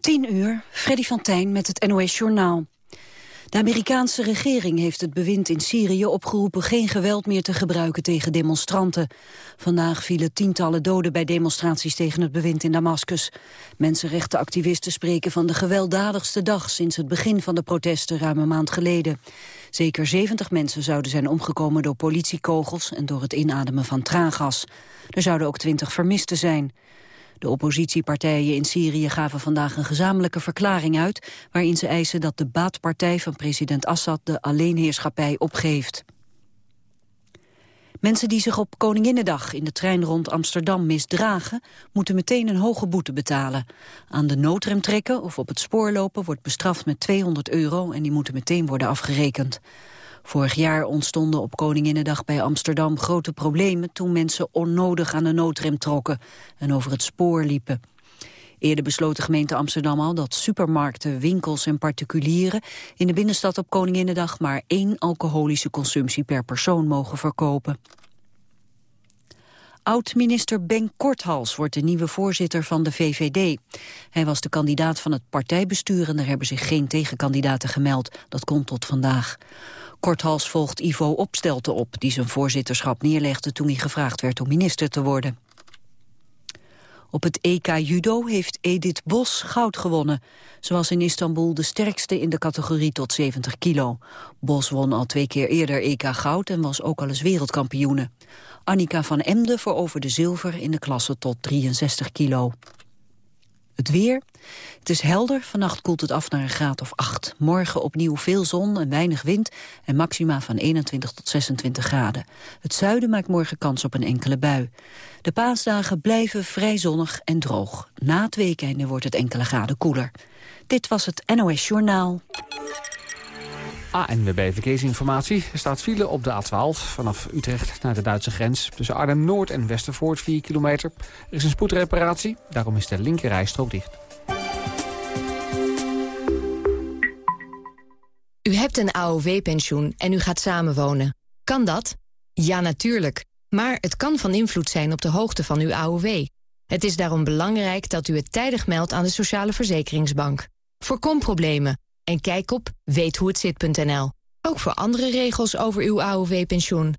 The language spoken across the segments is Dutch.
10 uur, Freddy van Tijn met het NOS Journaal. De Amerikaanse regering heeft het bewind in Syrië opgeroepen geen geweld meer te gebruiken tegen demonstranten. Vandaag vielen tientallen doden bij demonstraties tegen het bewind in Damascus. Mensenrechtenactivisten spreken van de gewelddadigste dag sinds het begin van de protesten ruim een maand geleden. Zeker 70 mensen zouden zijn omgekomen door politiekogels en door het inademen van traangas. Er zouden ook 20 vermisten zijn. De oppositiepartijen in Syrië gaven vandaag een gezamenlijke verklaring uit... waarin ze eisen dat de baatpartij van president Assad de alleenheerschappij opgeeft. Mensen die zich op Koninginnedag in de trein rond Amsterdam misdragen... moeten meteen een hoge boete betalen. Aan de noodrem trekken of op het spoor lopen wordt bestraft met 200 euro... en die moeten meteen worden afgerekend. Vorig jaar ontstonden op Koninginnedag bij Amsterdam grote problemen... toen mensen onnodig aan de noodrem trokken en over het spoor liepen. Eerder besloot de gemeente Amsterdam al dat supermarkten, winkels en particulieren... in de binnenstad op Koninginnedag maar één alcoholische consumptie per persoon mogen verkopen. Oud-minister Ben Korthals wordt de nieuwe voorzitter van de VVD. Hij was de kandidaat van het partijbestuur en er hebben zich geen tegenkandidaten gemeld. Dat komt tot vandaag. Korthals volgt Ivo Opstelten op, die zijn voorzitterschap neerlegde toen hij gevraagd werd om minister te worden. Op het EK Judo heeft Edith Bos goud gewonnen. Ze was in Istanbul de sterkste in de categorie tot 70 kilo. Bos won al twee keer eerder EK goud en was ook al eens wereldkampioene. Annika van Emden veroverde zilver in de klasse tot 63 kilo. Het weer. Het is helder. Vannacht koelt het af naar een graad of 8. Morgen opnieuw veel zon en weinig wind. En maxima van 21 tot 26 graden. Het zuiden maakt morgen kans op een enkele bui. De paasdagen blijven vrij zonnig en droog. Na het weekende wordt het enkele graden koeler. Dit was het NOS Journaal. ANWB Verkeersinformatie. Er staat file op de A12 vanaf Utrecht naar de Duitse grens. Tussen Arnhem-Noord en Westervoort 4 kilometer. Er is een spoedreparatie, daarom is de linkerrijstrook dicht. U hebt een AOW-pensioen en u gaat samenwonen. Kan dat? Ja, natuurlijk. Maar het kan van invloed zijn op de hoogte van uw AOW. Het is daarom belangrijk dat u het tijdig meldt aan de Sociale Verzekeringsbank. Voorkom problemen en kijk op weethoehetzit.nl. Ook voor andere regels over uw AOW-pensioen.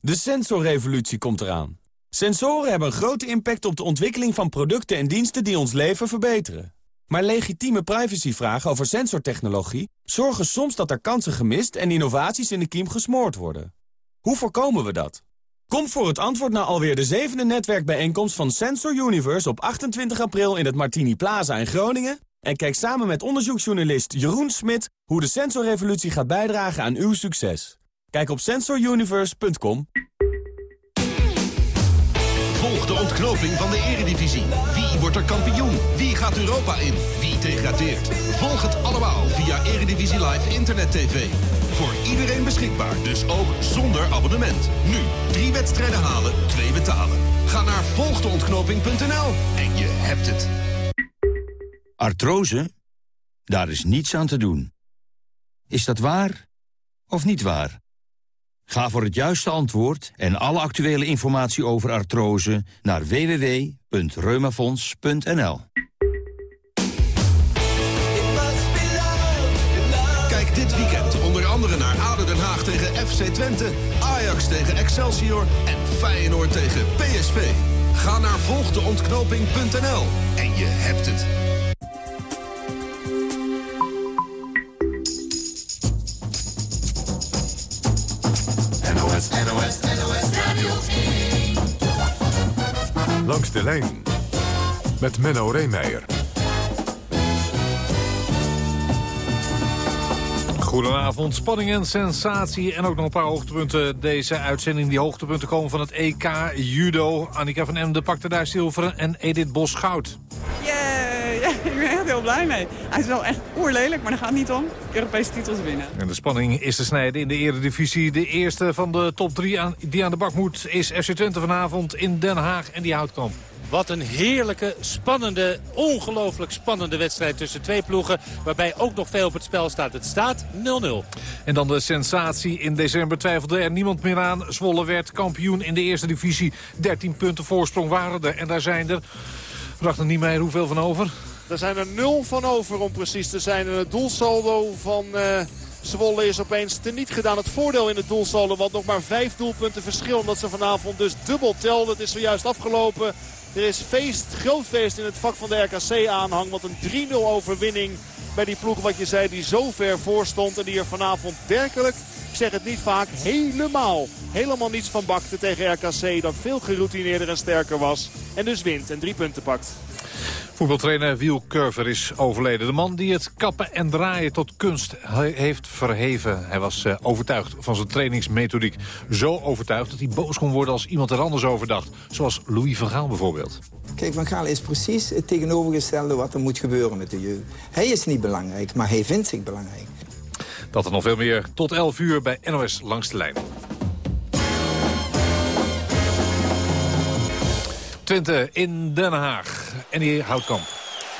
De sensorrevolutie komt eraan. Sensoren hebben een grote impact op de ontwikkeling van producten en diensten die ons leven verbeteren. Maar legitieme privacyvragen over sensortechnologie zorgen soms dat er kansen gemist en innovaties in de kiem gesmoord worden. Hoe voorkomen we dat? Kom voor het antwoord naar alweer de zevende netwerkbijeenkomst van Sensor Universe op 28 april in het Martini Plaza in Groningen en kijk samen met onderzoeksjournalist Jeroen Smit hoe de sensorrevolutie gaat bijdragen aan uw succes. Kijk op sensoruniverse.com. Volg de ontknoping van de eredivisie. Wie wordt er kampioen? Wie gaat Europa in? Wie degradeert? Volg het allemaal via Eredivisie Live Internet TV. Voor iedereen beschikbaar, dus ook zonder abonnement. Nu, drie wedstrijden halen, twee betalen. Ga naar volgdeontknoping.nl en je hebt het. Artrose? Daar is niets aan te doen. Is dat waar of niet waar? Ga voor het juiste antwoord en alle actuele informatie over artrose naar www.reumafonds.nl. Kijk dit weekend onder andere naar ADO Den Haag tegen FC Twente, Ajax tegen Excelsior en Feyenoord tegen PSV. Ga naar volgdeontknoping.nl en je hebt het. Langs de lijn met Menno Reemeijer. Goedenavond, spanning en sensatie. En ook nog een paar hoogtepunten. Deze uitzending, die hoogtepunten komen van het EK Judo. Annika van Emden pakte daar zilveren en Edith Bos goud. Heel blij mee. Hij is wel echt oerlelijk, maar daar gaat het niet om. Europese titels winnen. En de spanning is te snijden in de eredivisie. De eerste van de top drie aan, die aan de bak moet is FC Twente vanavond in Den Haag. En die houdt kamp. Wat een heerlijke, spannende, ongelooflijk spannende wedstrijd tussen twee ploegen. Waarbij ook nog veel op het spel staat. Het staat 0-0. En dan de sensatie. In december twijfelde er niemand meer aan. Zwolle werd kampioen in de eerste divisie. 13 punten voorsprong waren er. En daar zijn er, vraag nog niet meer hoeveel van over? Daar zijn er nul van over om precies te zijn. En het doelsaldo van uh, Zwolle is opeens teniet gedaan. Het voordeel in het doelsaldo, want nog maar vijf doelpunten verschil. Omdat ze vanavond dus dubbel telden. Het is zojuist afgelopen. Er is feest, groot feest in het vak van de RKC-aanhang. Want een 3-0 overwinning bij die ploeg wat je zei die zo ver voor stond. En die er vanavond werkelijk, ik zeg het niet vaak, helemaal, helemaal niets van bakte tegen RKC. Dat veel geroutineerder en sterker was. En dus wint en drie punten pakt. Voetbaltrainer Wiel Curver is overleden. De man die het kappen en draaien tot kunst heeft verheven. Hij was uh, overtuigd van zijn trainingsmethodiek. Zo overtuigd dat hij boos kon worden als iemand er anders over dacht. Zoals Louis van Gaal bijvoorbeeld. Kijk, Van Gaal is precies het tegenovergestelde wat er moet gebeuren met de jeugd. Hij is niet belangrijk, maar hij vindt zich belangrijk. Dat er nog veel meer tot 11 uur bij NOS Langs de Lijn. Twente in Den Haag. En die Houtkamp.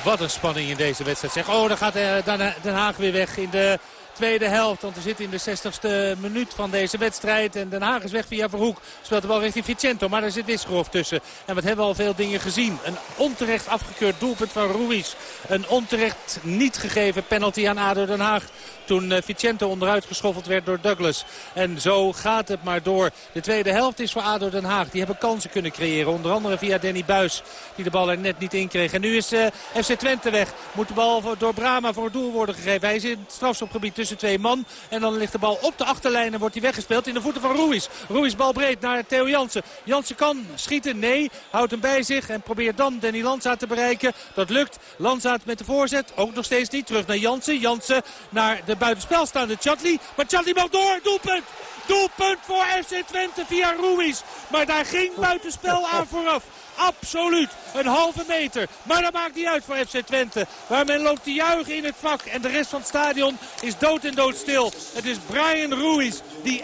Wat een spanning in deze wedstrijd. Zeg, oh, dan gaat eh, Den Haag weer weg in de tweede helft. Want we zitten in de 60ste minuut van deze wedstrijd. En Den Haag is weg via Verhoek. Speelt de bal richting Vicento. Maar daar zit Wisgerhof tussen. En wat hebben we al veel dingen gezien. Een onterecht afgekeurd doelpunt van Ruiz. Een onterecht niet gegeven penalty aan ADO Den Haag. Toen eh, Vicente onderuit geschoffeld werd door Douglas. En zo gaat het maar door. De tweede helft is voor ADO Den Haag. Die hebben kansen kunnen creëren. Onder andere via Danny Buis. Die de bal er net niet in kreeg. En nu is eh, FC Twente weg. Moet de bal door Brama voor het doel worden gegeven. Hij is in het strafschopgebied tussen twee man. En dan ligt de bal op de achterlijn en wordt hij weggespeeld in de voeten van Ruiz. Ruiz bal breed naar Theo Jansen. Jansen kan schieten. Nee, houdt hem bij zich en probeert dan Danny Lanza te bereiken. Dat lukt. Lanza met de voorzet. Ook nog steeds niet. Terug naar Jansen. Jansen naar de buitenspel staande Chatli. Maar Chatli mag door. Doelpunt. Doelpunt voor FC Twente via Ruiz. Maar daar ging buitenspel aan vooraf. Absoluut. Een halve meter. Maar dat maakt niet uit voor FC Twente. Waar men loopt te juichen in het vak. En de rest van het stadion is dood en dood stil. Het is Brian Ruiz die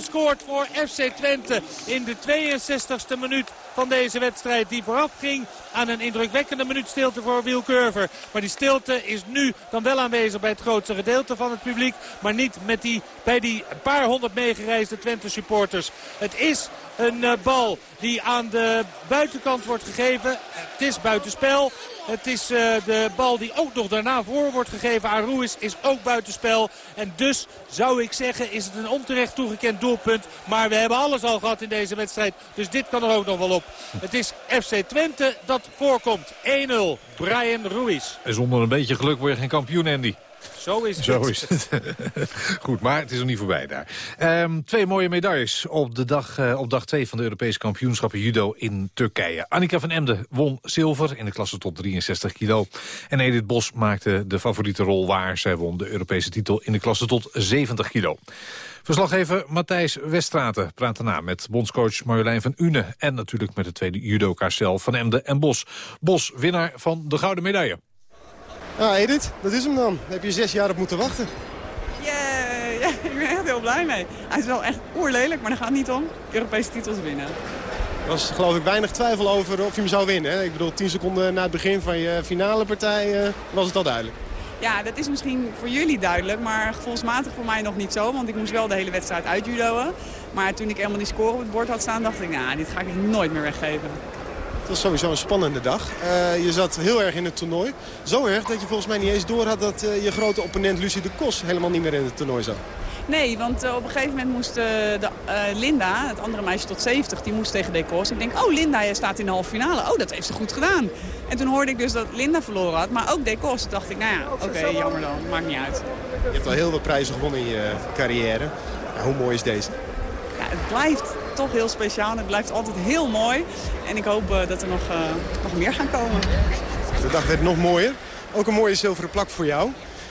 1-0 scoort voor FC Twente in de 62e minuut van deze wedstrijd. Die vooraf ging aan een indrukwekkende minuut stilte voor Wiel Curver. Maar die stilte is nu dan wel aanwezig bij het grootste gedeelte van het publiek. Maar niet met die, bij die paar honderd meegereisde Twente supporters. Het is een uh, bal die aan de buitenkant wordt gegeven. Het is buitenspel. Het is uh, de bal die ook nog daarna voor wordt gegeven aan Ruiz. Is ook buitenspel. En dus zou ik zeggen is het een onterecht toegekend doelpunt. Maar we hebben alles al gehad in deze wedstrijd. Dus dit kan er ook nog wel op. Het is FC Twente dat voorkomt. 1-0. Brian Ruiz. En zonder een beetje geluk word je geen kampioen, Andy. Zo is het. Zo is het. Goed, maar het is nog niet voorbij daar. Um, twee mooie medailles op, de dag, uh, op dag 2 van de Europese kampioenschappen judo in Turkije. Annika van Emden won zilver in de klasse tot 63 kilo. En Edith Bos maakte de favoriete rol waar. Zij won de Europese titel in de klasse tot 70 kilo. Verslaggever Matthijs Weststraten praat daarna met bondscoach Marjolein van Une... en natuurlijk met de tweede judoka's zelf van Emden en Bos. Bos, winnaar van de gouden medaille. Ja, Edith, dat is hem dan. Daar heb je zes jaar op moeten wachten. Yeah, ja, ik ben echt heel blij mee. Hij is wel echt oerlelijk, maar dat gaat niet om. Europese titels winnen. Er was geloof ik weinig twijfel over of je hem zou winnen. Hè? Ik bedoel, tien seconden na het begin van je finale partij uh, was het al duidelijk. Ja, dat is misschien voor jullie duidelijk, maar gevoelsmatig voor mij nog niet zo. Want ik moest wel de hele wedstrijd uitjudoen. Maar toen ik helemaal die score op het bord had staan, dacht ik, nou, dit ga ik nooit meer weggeven. Het was sowieso een spannende dag. Uh, je zat heel erg in het toernooi. Zo erg dat je volgens mij niet eens door had dat uh, je grote opponent Lucie de Kos helemaal niet meer in het toernooi zat. Nee, want uh, op een gegeven moment moest de, Linda, het andere meisje tot 70, die moest tegen Decos. Ik denk, oh Linda, je staat in de halve finale. Oh, dat heeft ze goed gedaan. En toen hoorde ik dus dat Linda verloren had, maar ook Decos. Toen dacht ik, nou ja, oké, okay, jammer dan. Maakt niet uit. Je hebt al heel veel prijzen gewonnen in je carrière. Ja, hoe mooi is deze? Ja, het blijft toch heel speciaal. het blijft altijd heel mooi. En ik hoop uh, dat er nog, uh, nog meer gaan komen. De dag werd nog mooier. Ook een mooie zilveren plak voor jou.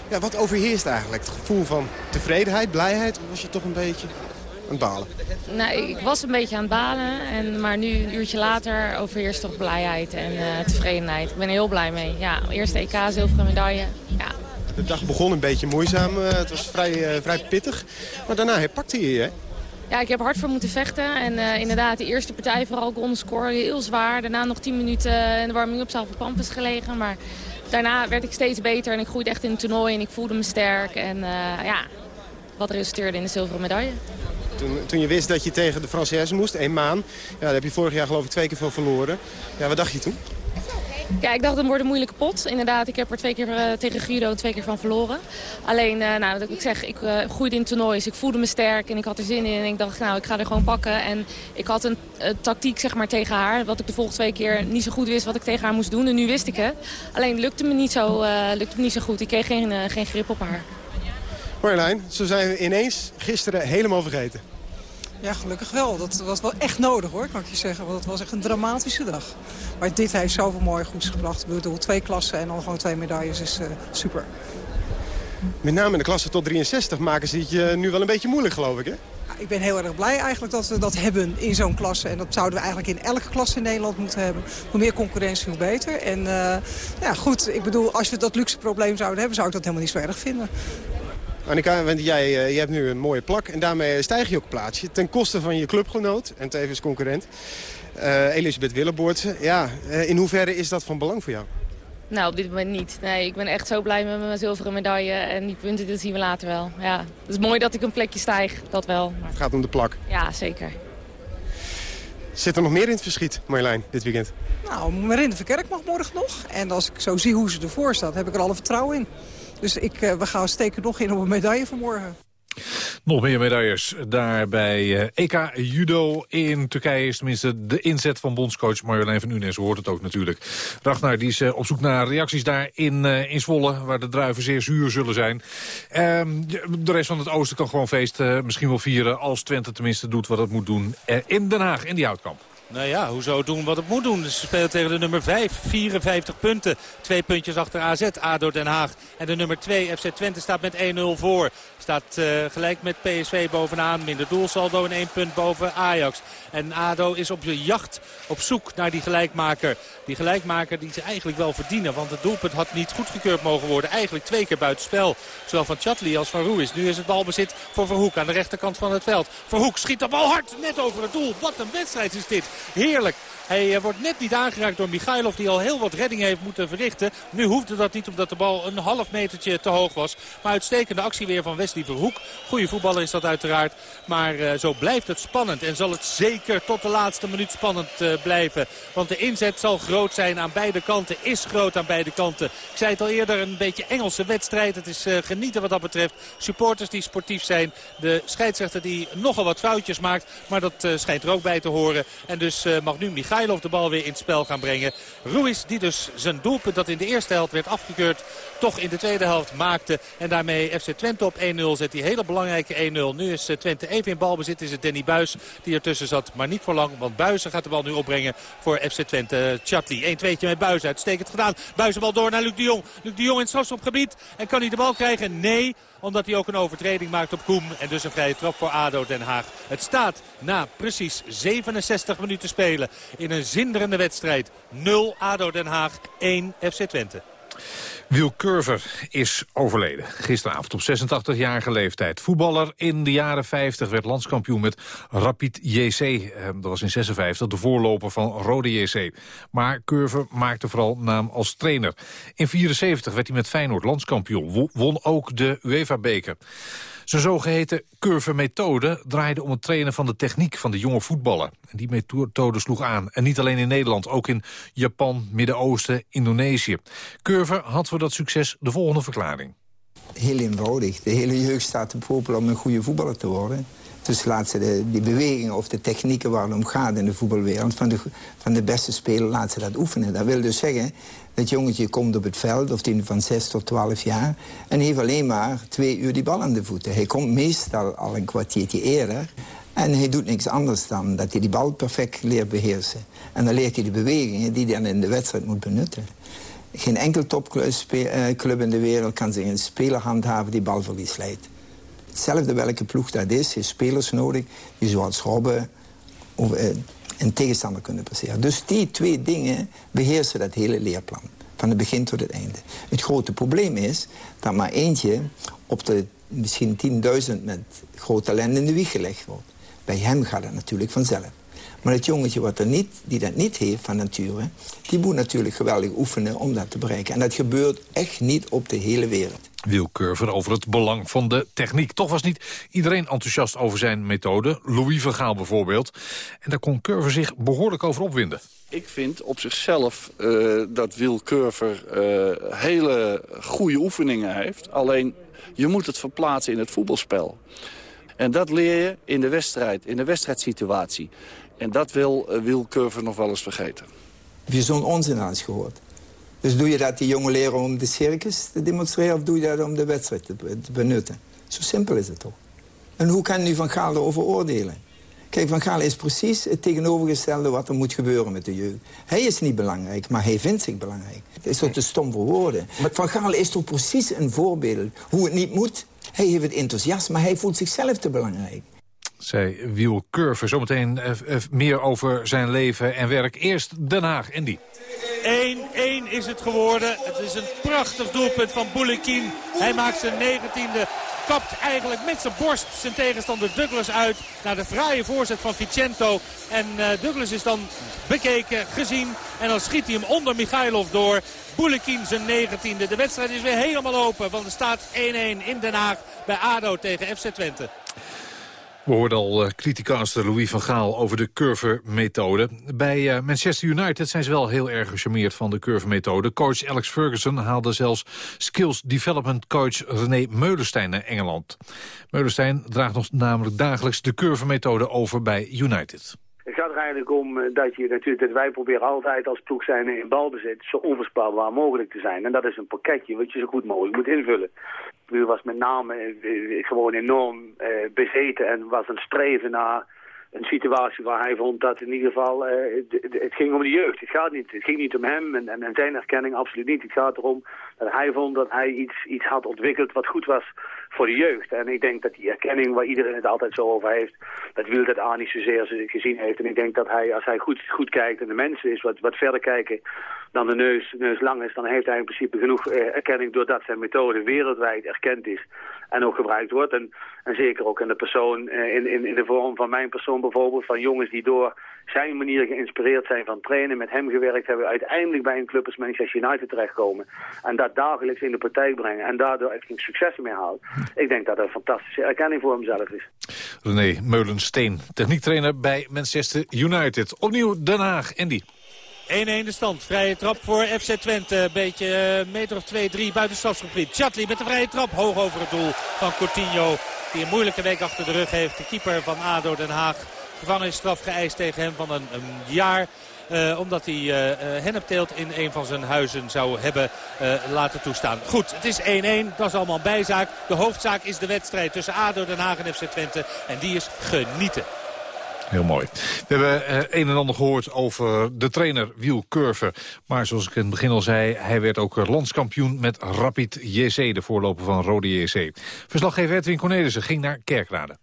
Ja, wat overheerst eigenlijk? Het gevoel van tevredenheid, blijheid? Of was je toch een beetje aan het balen? Nou, ik was een beetje aan het balen. En, maar nu, een uurtje later, overheerst toch blijheid en uh, tevredenheid. Ik ben er heel blij mee. Ja, eerste EK, zilveren medaille. Ja. De dag begon een beetje moeizaam. het was vrij, vrij pittig. Maar daarna herpakte je je, hè? Ja, ik heb hard voor moeten vechten. En uh, inderdaad, de eerste partij vooral kon scoren heel zwaar. Daarna nog 10 minuten in de warming-up zaal voor Pampus gelegen. Maar daarna werd ik steeds beter en ik groeide echt in het toernooi. En ik voelde me sterk. En uh, ja, wat resulteerde in de zilveren medaille. Toen, toen, je wist dat je tegen de Française moest, één maan. Ja, daar heb je vorig jaar geloof ik twee keer van verloren. Ja, wat dacht je toen? Ja, ik dacht het wordt een moeilijke pot. Inderdaad, ik heb er twee keer uh, tegen Guido twee keer van verloren. Alleen, uh, nou, ik zeg, ik uh, groeide in toernoois. Ik voelde me sterk en ik had er zin in. En ik dacht, nou, ik ga er gewoon pakken. En ik had een tactiek, zeg maar, tegen haar. Wat ik de volgende twee keer niet zo goed wist wat ik tegen haar moest doen. En nu wist ik het. Alleen lukte me niet zo, lukte me niet zo goed. Ik kreeg geen, geen grip op haar. Marjolein, zo zijn we ineens gisteren helemaal vergeten. Ja, gelukkig wel. Dat was wel echt nodig hoor, kan ik je zeggen. Want het was echt een dramatische dag. Maar dit heeft zoveel mooi goeds gebracht. Ik bedoel, twee klassen en dan gewoon twee medailles is uh, super. Met name in de klasse tot 63 maken ze het je nu wel een beetje moeilijk, geloof ik, hè? Ik ben heel erg blij eigenlijk dat we dat hebben in zo'n klasse. En dat zouden we eigenlijk in elke klasse in Nederland moeten hebben. Hoe meer concurrentie, hoe beter. En uh, ja, goed, ik bedoel, als we dat luxe probleem zouden hebben... zou ik dat helemaal niet zo erg vinden. Annika, want jij, uh, jij hebt nu een mooie plak en daarmee stijg je ook een plaatsje. Ten koste van je clubgenoot en tevens concurrent. Uh, Elisabeth Willeboortse. Ja, uh, in hoeverre is dat van belang voor jou? Nou, op dit moment niet. Nee, ik ben echt zo blij met mijn zilveren medaille. En die punten, dat zien we later wel. Ja, het is mooi dat ik een plekje stijg, dat wel. Maar... Het gaat om de plak. Ja, zeker. Zit er nog meer in het verschiet, Marjolein, dit weekend? Nou, Marinde Verkerk mag morgen nog. En als ik zo zie hoe ze ervoor staat, heb ik er alle vertrouwen in. Dus ik, uh, we gaan steken nog in op een medaille vanmorgen. Nog meer medailles daar bij EK Judo in Turkije. Is tenminste de inzet van bondscoach Marjolein van Unes. hoort het ook natuurlijk. Ragnar die is uh, op zoek naar reacties daar in, in Zwolle... waar de druiven zeer zuur zullen zijn. Ehm, de rest van het oosten kan gewoon feest misschien wel vieren... als Twente tenminste doet wat het moet doen in Den Haag, in die houtkamp. Nou ja, hoezo doen wat het moet doen. Ze spelen tegen de nummer 5, 54 punten. Twee puntjes achter AZ, ADO Den Haag. En de nummer 2, FC Twente, staat met 1-0 voor. Staat uh, gelijk met PSV bovenaan. Minder doelsaldo en één punt boven Ajax. En ADO is op de jacht op zoek naar die gelijkmaker. Die gelijkmaker die ze eigenlijk wel verdienen. Want het doelpunt had niet goedgekeurd mogen worden. Eigenlijk twee keer buitenspel. Zowel van Chatli als van Ruiz. Nu is het balbezit voor Verhoek aan de rechterkant van het veld. Verhoek schiet de bal hard net over het doel. Wat een wedstrijd is dit. Heerlijk. Hij eh, wordt net niet aangeraakt door Michailov die al heel wat redding heeft moeten verrichten. Nu hoefde dat niet omdat de bal een half metertje te hoog was. Maar uitstekende actie weer van Wesley Verhoek. Goede voetballer is dat uiteraard. Maar uh, zo blijft het spannend. En zal het zeker tot de laatste minuut spannend uh, blijven. Want de inzet zal groot zijn aan beide kanten. Is groot aan beide kanten. Ik zei het al eerder, een beetje Engelse wedstrijd. Het is genieten wat dat betreft. Supporters die sportief zijn. De scheidsrechter die nogal wat foutjes maakt. Maar dat schijnt er ook bij te horen. En dus mag nu Michailov Michailov de bal weer in het spel gaan brengen. Ruiz die dus zijn doelpunt dat in de eerste helft werd afgekeurd toch in de tweede helft maakte. En daarmee FC Twente op 1-0 zet die hele belangrijke 1-0. Nu is eh, Twente even in balbezit. Is het Danny Buis die ertussen zat. Maar niet voor lang. Want Buizen gaat de bal nu opbrengen voor FC Twente. Chatli 1-2'tje met Buis. Uitstekend gedaan. Buizen bal door naar Luc de Jong. Luc de Jong in het strafschopgebied. En kan hij de bal krijgen? Nee omdat hij ook een overtreding maakt op Koem. En dus een vrije trap voor ADO Den Haag. Het staat na precies 67 minuten spelen in een zinderende wedstrijd. 0 ADO Den Haag, 1 FC Twente. Wiel Curver is overleden. Gisteravond op 86-jarige leeftijd. Voetballer in de jaren 50 werd landskampioen met Rapid JC. Eh, dat was in 56, de voorloper van Rode JC. Maar Curver maakte vooral naam als trainer. In 74 werd hij met Feyenoord landskampioen. Won ook de UEFA-beker. Zijn zogeheten curve-methode draaide om het trainen van de techniek van de jonge voetballer. En die methode sloeg aan. En niet alleen in Nederland, ook in Japan, Midden-Oosten, Indonesië. Curve had voor dat succes de volgende verklaring. Heel eenvoudig. De hele jeugd staat te popelen om een goede voetballer te worden. Dus laat ze de, die bewegingen of de technieken waar het om gaat in de voetbalwereld... van de, van de beste speler, laat ze dat oefenen. Dat wil dus zeggen, dat jongetje komt op het veld, of die van 6 tot 12 jaar... en heeft alleen maar twee uur die bal aan de voeten. Hij komt meestal al een kwartiertje eerder... En hij doet niks anders dan dat hij die bal perfect leert beheersen. En dan leert hij de bewegingen die hij dan in de wedstrijd moet benutten. Geen enkel topclub in de wereld kan zich een speler handhaven die balverlies leidt. Hetzelfde welke ploeg dat is, heeft spelers nodig die zoals Robben of, eh, een tegenstander kunnen passeren. Dus die twee dingen beheersen dat hele leerplan. Van het begin tot het einde. Het grote probleem is dat maar eentje op de misschien 10.000 met groot talent in de wieg gelegd wordt. Bij hem gaat het natuurlijk vanzelf. Maar het jongetje wat er niet, die dat niet heeft van nature... die moet natuurlijk geweldig oefenen om dat te bereiken. En dat gebeurt echt niet op de hele wereld. Wielcurver over het belang van de techniek. Toch was niet iedereen enthousiast over zijn methode. Louis van Gaal bijvoorbeeld. En daar kon Curver zich behoorlijk over opwinden. Ik vind op zichzelf uh, dat Wil Curver uh, hele goede oefeningen heeft. Alleen, je moet het verplaatsen in het voetbalspel. En dat leer je in de wedstrijd, in de wedstrijdsituatie. En dat wil uh, Wil Curver nog wel eens vergeten. Heb je zo'n onzin eens gehoord? Dus doe je dat die jongen leren om de circus te demonstreren... of doe je dat om de wedstrijd te, te benutten? Zo simpel is het toch? En hoe kan nu Van Gaal erover oordelen? Kijk, Van Gaal is precies het tegenovergestelde wat er moet gebeuren met de jeugd. Hij is niet belangrijk, maar hij vindt zich belangrijk. Het is toch te stom voor woorden. Maar Van Gaal is toch precies een voorbeeld hoe het niet moet. Hij heeft het enthousiast, maar hij voelt zichzelf te belangrijk. Zij Wiel Curve. Zometeen uh, uh, meer over zijn leven en werk. Eerst Den Haag, Andy. 1-1 is het geworden. Het is een prachtig doelpunt van Boulekin. Hij maakt zijn negentiende. Kapt eigenlijk met zijn borst zijn tegenstander Douglas uit. Naar de fraaie voorzet van Vicento. En uh, Douglas is dan bekeken, gezien. En dan schiet hij hem onder Michailov door. Boulekin zijn negentiende. De wedstrijd is weer helemaal open. Want er staat 1-1 in Den Haag bij ADO tegen FC Twente. We hoorden al uh, criticaster Louis van Gaal over de curve-methode. Bij uh, Manchester United zijn ze wel heel erg gecharmeerd van de curve-methode. Coach Alex Ferguson haalde zelfs skills development coach René Meulenstein naar Engeland. Meulenstein draagt nog namelijk dagelijks de curve-methode over bij United. Het gaat er eigenlijk om eh, dat, je natuurlijk, dat wij proberen altijd als ploeg zijn in balbezit zo onvoorspelbaar mogelijk te zijn. En dat is een pakketje wat je zo goed mogelijk moet invullen. U was met name uh, gewoon enorm uh, bezeten en was een streven naar een situatie waar hij vond dat in ieder geval, uh, het ging om de jeugd. Het, gaat niet, het ging niet om hem en, en, en, zijn erkenning absoluut niet. Het gaat erom dat hij vond dat hij iets, iets had ontwikkeld wat goed was voor de jeugd. En ik denk dat die erkenning waar iedereen het altijd zo over heeft, dat wil dat aan niet zozeer gezien heeft. En ik denk dat hij, als hij goed, goed kijkt en de mensen is wat, wat verder kijken dan de neus, neus lang is, dan heeft hij in principe genoeg eh, erkenning doordat zijn methode wereldwijd erkend is en ook gebruikt wordt. En, en zeker ook in de persoon, eh, in, in, in de vorm van mijn persoon bijvoorbeeld, van jongens die door zijn manier geïnspireerd zijn van trainen, met hem gewerkt hebben, uiteindelijk bij een club als Manchester United terechtkomen. En dat dagelijks in de praktijk brengen en daardoor echt successen mee halen. Ik denk dat dat een fantastische erkenning voor hemzelf is. René Meulensteen, techniektrainer bij Manchester United. Opnieuw Den Haag, Andy. 1-1 de stand. Vrije trap voor FC Twente. Beetje uh, meter of 2-3 buiten stadsgebied. Chatli met de vrije trap. Hoog over het doel van Coutinho. Die een moeilijke week achter de rug heeft. De keeper van ADO Den Haag. Gevangenisstraf geëist tegen hem van een, een jaar. Uh, omdat hij uh, hennepteelt in een van zijn huizen zou hebben uh, laten toestaan. Goed, het is 1-1. Dat is allemaal een bijzaak. De hoofdzaak is de wedstrijd tussen ADO Den Haag en FC Twente. En die is genieten. Heel mooi. We hebben uh, een en ander gehoord over de trainer Wiel Curve. Maar zoals ik in het begin al zei, hij werd ook landskampioen met Rapid JC, de voorloper van Rode JC. Verslaggever Edwin Cornelissen ging naar Kerkrade.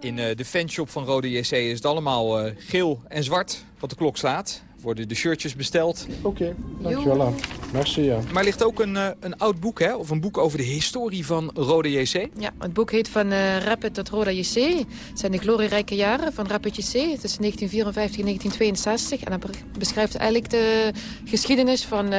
In uh, de fanshop van Rode JC is het allemaal geel en zwart, wat de klok slaat. Worden de shirtjes besteld. Oké, okay, dankjewel. Merci, ja. Maar ligt ook een, uh, een oud boek, hè? Of een boek over de historie van Rode JC? Ja, het boek heet van Rapid tot Rode JC. Het zijn de glorierijke jaren van Rapid JC. Het is 1954 en 1962. En dat beschrijft eigenlijk de geschiedenis van,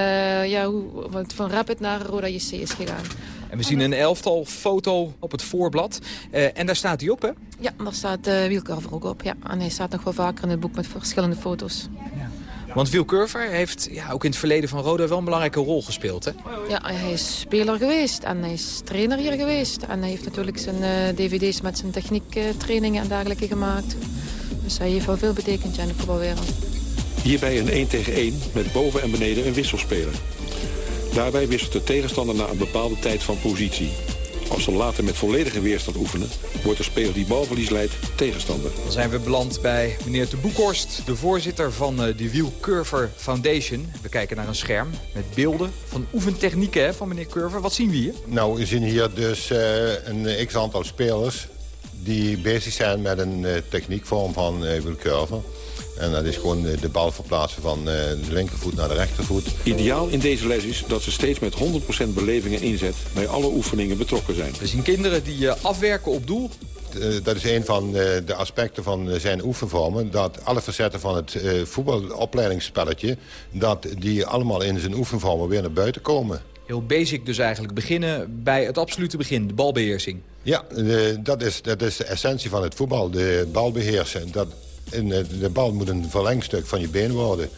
ja, hoe van Rapid naar Rode JC is gegaan. En we zien een elftal foto op het voorblad. Uh, en daar staat hij op, hè? Ja, daar staat de uh, ook op. Ja. En hij staat nog wel vaker in het boek met verschillende foto's. Ja. Want Wielcurver heeft ja, ook in het verleden van Roda wel een belangrijke rol gespeeld, hè? Ja, hij is speler geweest en hij is trainer hier geweest. En hij heeft natuurlijk zijn uh, dvd's met zijn techniektrainingen en dergelijke gemaakt. Dus hij heeft wel veel betekend in de voetbalwereld. Hierbij een 1 tegen 1 met boven en beneden een wisselspeler. Daarbij wisselt de tegenstander na een bepaalde tijd van positie. Als ze later met volledige weerstand oefenen... wordt de speler die balverlies leidt tegenstander. Dan zijn we beland bij meneer de Boekhorst... de voorzitter van de Wiel Curver Foundation. We kijken naar een scherm met beelden van oefentechnieken hè, van meneer Curver. Wat zien we hier? Nou, we zien hier dus uh, een x-aantal spelers... die bezig zijn met een uh, techniekvorm van uh, Wiel Curver... En dat is gewoon de bal verplaatsen van de linkervoet naar de rechtervoet. Ideaal in deze les is dat ze steeds met 100% beleving en inzet bij alle oefeningen betrokken zijn. We zien kinderen die afwerken op doel eh, dat is een van eh, de aspecten van eh, zijn oefenvormen... dat alle facetten van het voetbalopleidingsspelletje... dat die allemaal in zijn oefenvormen weer naar buiten komen. Heel basic dus eigenlijk. Beginnen bij het absolute begin, de balbeheersing. Ja, de, dat, is, dat is de essentie van het voetbal, de bal beheersen. Dat, de bal moet een verlengstuk van je been worden.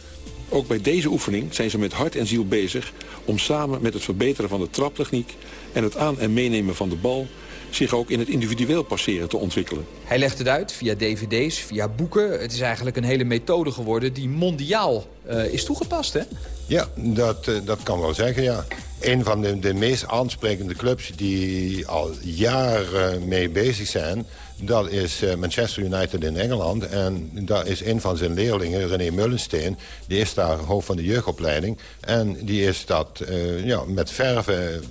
Ook bij deze oefening zijn ze met hart en ziel bezig... om samen met het verbeteren van de traptechniek... en het aan- en meenemen van de bal zich ook in het individueel passeren te ontwikkelen. Hij legt het uit via dvd's, via boeken. Het is eigenlijk een hele methode geworden die mondiaal uh, is toegepast, hè? Ja, dat, uh, dat kan wel zeggen, ja. Een van de, de meest aansprekende clubs die al jaren mee bezig zijn... dat is uh, Manchester United in Engeland. En daar is een van zijn leerlingen, René Mullensteen... die is daar hoofd van de jeugdopleiding. En die is dat ja, met verven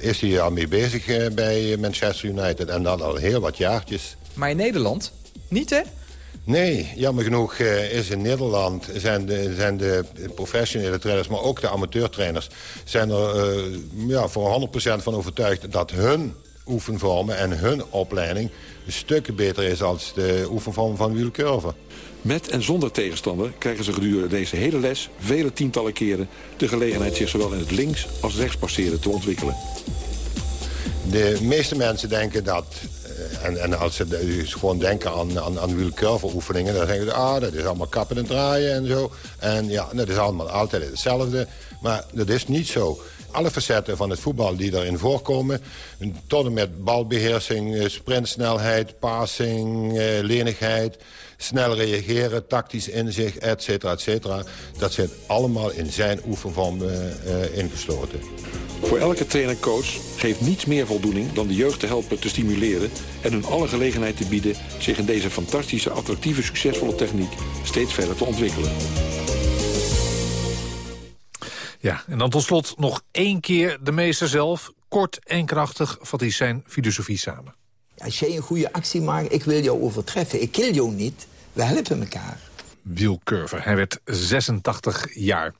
is hij al mee bezig eh, bij Manchester United. En dat al heel wat jaartjes. Maar in Nederland niet, hè? Nee, jammer genoeg uh, is in Nederland zijn de, zijn de professionele trainers... maar ook de amateurtrainers zijn er ja, voor 100% van overtuigd... dat hun oefenvormen en hun opleiding een stuk beter is... als de oefenvormen van wielcurve. Met en zonder tegenstander krijgen ze gedurende deze hele les... vele tientallen keren de gelegenheid zich zowel in het links- als rechtspasseren te ontwikkelen. De meeste mensen denken dat... Eh, en, en als ze dus gewoon denken aan, aan, aan oefeningen... dan denken ze, ah, dat is allemaal kappen en draaien en zo. En ja, dat is allemaal altijd hetzelfde. Maar dat is niet zo alle facetten van het voetbal die daarin voorkomen. Tot en met balbeheersing, eh, sprintsnelheid, passing, eh, lenigheid snel reageren, tactisch inzicht, et cetera, et cetera. Dat zit allemaal in zijn oefenvorm uh, ingesloten. Voor elke trainer-coach geeft niets meer voldoening dan de jeugd te helpen te stimuleren... en hun alle gelegenheid te bieden zich in deze fantastische, attractieve, succesvolle techniek steeds verder te ontwikkelen. Ja, en dan tot slot nog één keer de meester zelf. Kort en krachtig vat hij zijn filosofie samen. Als jij een goede actie maakt, ik wil jou overtreffen. Ik kill jou niet. We helpen elkaar. Wielcurver. Hij werd 86 jaar.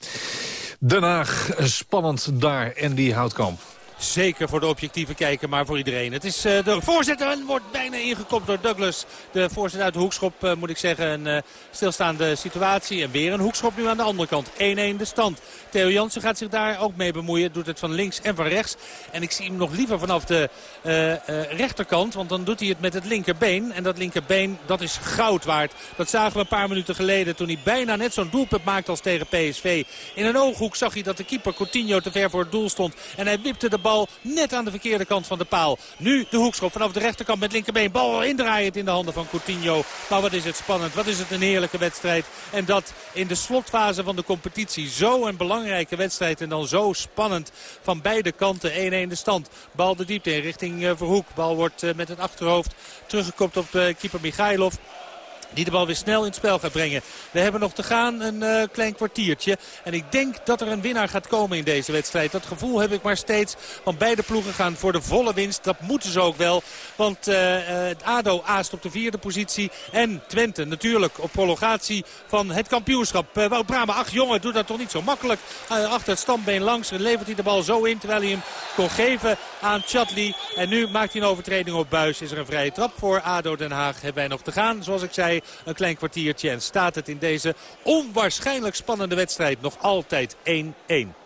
Den Haag, spannend daar. Die Houtkamp. Zeker voor de objectieve kijker, maar voor iedereen. Het is uh, de voorzitter en wordt bijna ingekopt door Douglas. De voorzitter uit de hoekschop, uh, moet ik zeggen. Een uh, stilstaande situatie. En weer een hoekschop nu aan de andere kant. 1-1 de stand. Theo Jansen gaat zich daar ook mee bemoeien. Doet het van links en van rechts. En ik zie hem nog liever vanaf de rechterkant. Want dan doet hij het met het linkerbeen. En dat linkerbeen, dat is goud waard. Dat zagen we een paar minuten geleden toen hij bijna net zo'n doelpunt maakte als tegen PSV. In een ooghoek zag hij dat de keeper Coutinho te ver voor het doel stond. En hij wipte de bal net aan de verkeerde kant van de paal. Nu de hoekschop vanaf de rechterkant met linkerbeen. Bal indraaiend in de handen van Coutinho. Maar wat is het spannend. Wat is het een heerlijke wedstrijd. En dat in de slotfase van de competitie. Zo een belangrijke wedstrijd. En dan zo spannend van beide kanten. 1-1 de stand. Bal de diepte in richting eh, Verhoek. Bal wordt eh, met het achterhoofd teruggekopt op eh, keeper Michailov. Die de bal weer snel in het spel gaat brengen. We hebben nog te gaan een uh, klein kwartiertje. En ik denk dat er een winnaar gaat komen in deze wedstrijd. Dat gevoel heb ik maar steeds. Want beide ploegen gaan voor de volle winst. Dat moeten ze ook wel. Want uh, uh, ADO aast op de vierde positie. En Twente natuurlijk op prolongatie van het kampioenschap. Wout Brama, ach jongen, doe dat toch niet zo makkelijk. achter het standbeen langs levert hij de bal zo in. Terwijl hij hem kon geven aan Chatli. En nu maakt hij een overtreding op buis. Is er een vrije trap voor ADO Den Haag. Hebben wij nog te gaan, zoals ik zei een klein kwartiertje. En staat het in deze onwaarschijnlijk spannende wedstrijd nog altijd 1-1.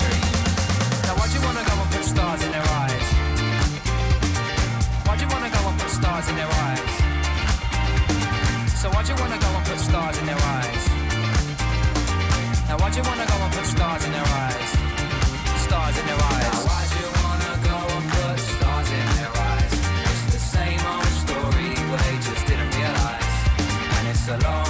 stars in their eyes? Why'd you wanna go and put stars in their eyes? So why'd you wanna go and put stars in their eyes? Now why'd you wanna go and put stars in their eyes? Stars in their eyes. Now why'd you wanna go and put stars in their eyes? It's the same old story, well they just didn't realise. And it's a long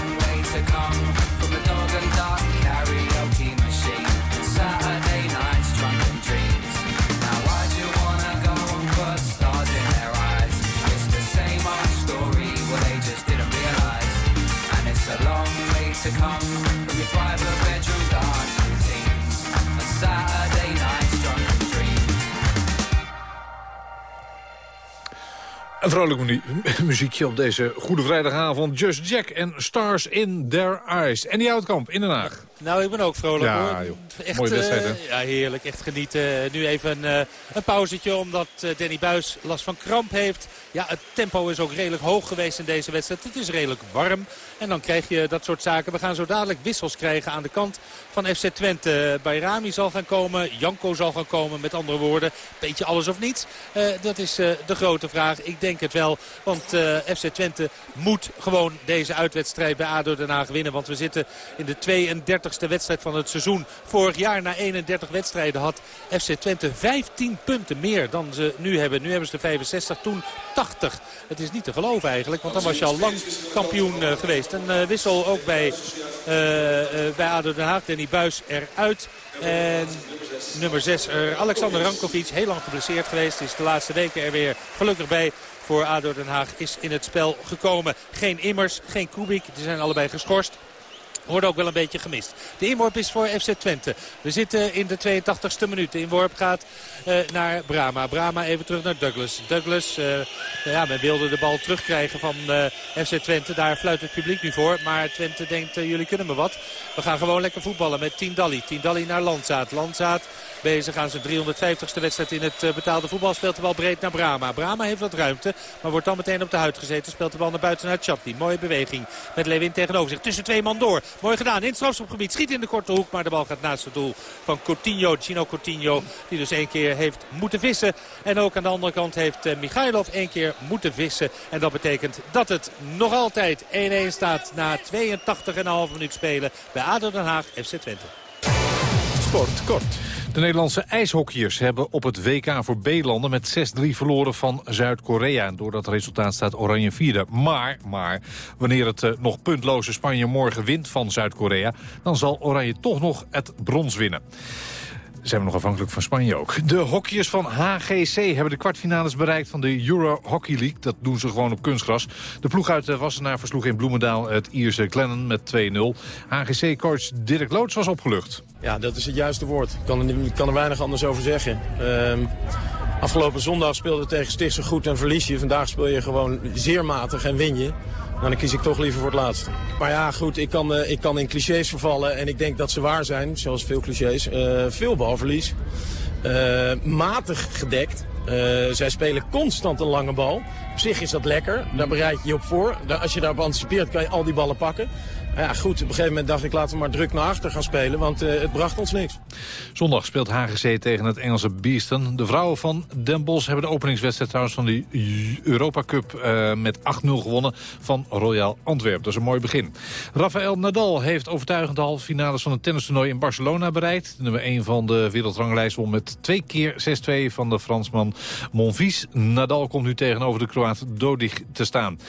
vrolijk mu- muziekje op deze Goede Vrijdagavond. Just Jack en Stars in Their Eyes. En die Houtkamp in Den Haag. Nou, ik ben ook vrolijk Ja, hoor. joh. Echt, Mooie wedstrijd, eh, hè? ja, heerlijk. Echt genieten. Nu even een, eh, een pauzetje omdat eh, Danny Buis last van kramp heeft. Ja, het tempo is ook redelijk hoog geweest in deze wedstrijd. Het is redelijk warm. En dan krijg je dat soort zaken. We gaan zo dadelijk wissels krijgen aan de kant van FC Twente. Bayrami zal gaan komen. Janko zal gaan komen. Met andere woorden, beetje alles of niets. Eh, dat is eh, de grote vraag. Ik denk het wel. Want eh, FC Twente moet gewoon deze uitwedstrijd bij ADO Den Haag winnen. Want we zitten in de 32e wedstrijd van het seizoen. Vorig jaar na 31 wedstrijden had FC Twente 15 punten meer dan ze nu hebben. Nu hebben ze de 65, toen 80. Het is niet te geloven eigenlijk, want dan was je al lang kampioen eh, Een eh, wissel ook bij, eh, eh, bij ADO Den Haag. Danny Buis eruit. En nummer 6 er Alexander Rankovic, heel lang geblesseerd geweest. Is de laatste weken er weer gelukkig bij voor ADO Den Haag is in het spel gekomen. Geen Immers, geen Kubik, die zijn allebei geschorst. Wordt ook wel een beetje gemist. De inworp is voor FC Twente. We zitten in de 82e minuut. De inworp gaat eh, naar Brama. Brama even terug naar Douglas. Douglas, eh, ja, men wilde de bal terugkrijgen van eh, FC Twente. Daar fluit het publiek nu voor. Maar Twente denkt, jullie kunnen me wat. We gaan gewoon lekker voetballen met Tindalli. Tindalli naar Landzaat. Landzaat bezig aan zijn 350ste wedstrijd in het betaalde voetbal. Speelt de bal breed naar Brama. Brama heeft wat ruimte, maar wordt dan meteen op de huid gezeten. Speelt de bal naar buiten naar Chatli. Mooie beweging met Lewin tegenover zich. Tussen twee man door. Mooi gedaan in het strafschopgebied. Schiet in de korte hoek, maar de bal gaat naast het doel van Coutinho. Gino Coutinho, die dus één keer heeft moeten vissen. En ook aan de andere kant heeft eh, Michailov één keer moeten vissen. En dat betekent dat het nog altijd 1-1 staat na 82,5 minuut spelen bij ADO Den Haag FC Twente. Sport kort. De Nederlandse ijshockeyers hebben op het WK voor B-landen met 6-3 verloren van Zuid-Korea. En Door dat resultaat staat Oranje vierde. Maar, maar, wanneer het eh, nog puntloze Spanje morgen wint van Zuid-Korea... dan zal Oranje toch nog het brons winnen. Zijn we nog afhankelijk van Spanje ook. De hockeyers van HGC hebben de kwartfinales bereikt van de Euro Hockey League. Dat doen ze gewoon op kunstgras. De ploeg uit eh, Wassenaar versloeg in Bloemendaal het Ierse Glennon met 2-0. HGC-coach Dirk Loods was opgelucht. Ja, dat is het juiste woord. Ik kan er, kan er weinig anders over zeggen. Ehm, afgelopen zondag speelde tegen Stichtse goed en verlies je. Vandaag speel je gewoon zeer matig en win je. Nou, dan kies ik toch liever voor het laatste. Maar ja, goed, ik kan, eh, ik kan in clichés vervallen en ik denk dat ze waar zijn, zoals veel clichés. Eh, veel balverlies. Eh, matig gedekt. Zij spelen constant een lange bal. Op zich is dat lekker, daar bereid je je op voor. Als je daarop anticipeert kan je al die ballen pakken. Ja, goed, op een gegeven moment dacht ik laten we maar druk naar achter gaan spelen, want eh, het bracht ons niks. Zondag speelt HGC tegen het Engelse Beeston. De vrouwen van Den Bosch hebben de openingswedstrijd trouwens van de Europa Cup uh, met 8-0 gewonnen van Royal Antwerp. Dat is een mooi begin. Rafael Nadal heeft overtuigend de halve finales van het tennistoernooi in Barcelona bereikt. Nummer 1 van de wereldranglijst won met twee keer 6-2 van de Fransman Monfils. Nadal komt nu tegenover de Kroaat Dodig te staan.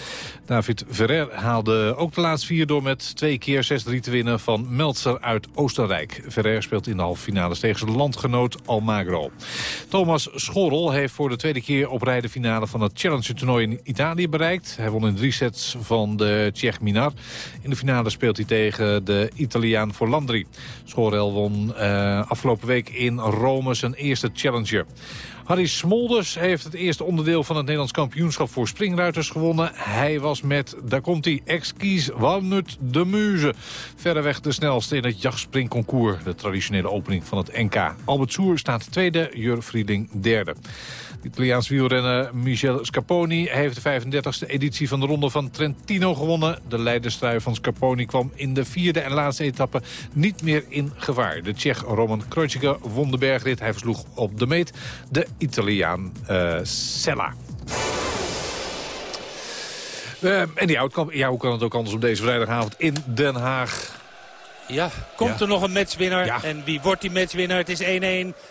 David Ferrer haalde ook de laatste vier door met twee keer 6-3 te winnen van Meltzer uit Oostenrijk. Ferrer speelt in de halve finales tegen zijn landgenoot Almagro. Thomas Schorrel heeft voor de tweede keer op rij de finale van het Challenger toernooi in Italië bereikt. Hij won in drie sets van de Tsjech Minar. In de finale speelt hij tegen de Italiaan Forlandri. Schorrel won uh, afgelopen week in Rome zijn eerste Challenger. Harry Smolders heeft het eerste onderdeel van het Nederlands kampioenschap voor springruiters gewonnen. Hij was met, daar komt hij, Exquis Walnut de Muze. Verreweg de snelste in het jachtspringconcours. De traditionele opening van het NK. Albert Soer staat tweede, Jur Frieding derde. Italiaans wielrenner Michel Scarponi heeft de 35e editie van de Ronde van Trentino gewonnen. De leiderstrui van Scarponi kwam in de vierde en laatste etappe niet meer in gevaar. De Tsjech Roman Krojcika won de bergrit. Hij versloeg op de meet de Italiaan uh, Sella. Uh, en die outcome, ja, hoe kan het ook anders op deze vrijdagavond in Den Haag? Ja, komt er nog een matchwinnaar. En wie wordt die matchwinnaar? Het is 1-1.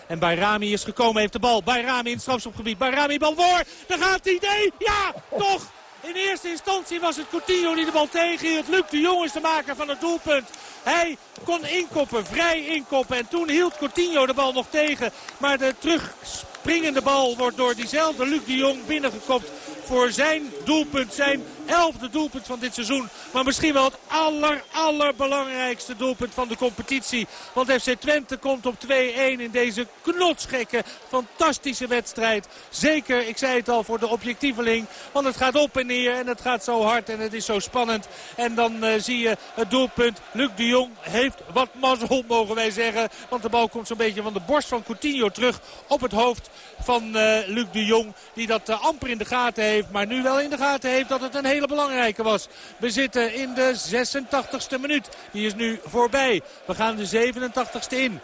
En Bayrami is gekomen, heeft de bal. Bayrami in het strafschopgebied. Bayrami bal voor. Daar gaat hij. Nee, ja, toch. In eerste instantie was het Coutinho die de bal tegenhield. Luc de Jong is de maker van het doelpunt. Hij kon inkoppen, vrij inkoppen. En toen hield Coutinho de bal nog tegen. Maar de terugspringende bal wordt door diezelfde Luc de Jong binnengekopt voor zijn doelpunt. Zijn elfde doelpunt van dit seizoen. Maar misschien wel het aller, allerbelangrijkste doelpunt van de competitie. Want FC Twente komt op 2-1 in deze knotsgekke, fantastische wedstrijd. Zeker, ik zei het al, voor de objectieveling. Want het gaat op en neer en het gaat zo hard en het is zo spannend. En dan uh, zie je het doelpunt. Luc de Jong heeft wat mazzel, mogen wij zeggen. Want de bal komt zo'n beetje van de borst van Coutinho terug op het hoofd van uh, Luc de Jong. Die dat uh, amper in de gaten heeft, maar nu wel in de gaten heeft dat het een hele belangrijke was. We zitten in de 86ste minuut. Die is nu voorbij. We gaan de 87ste in.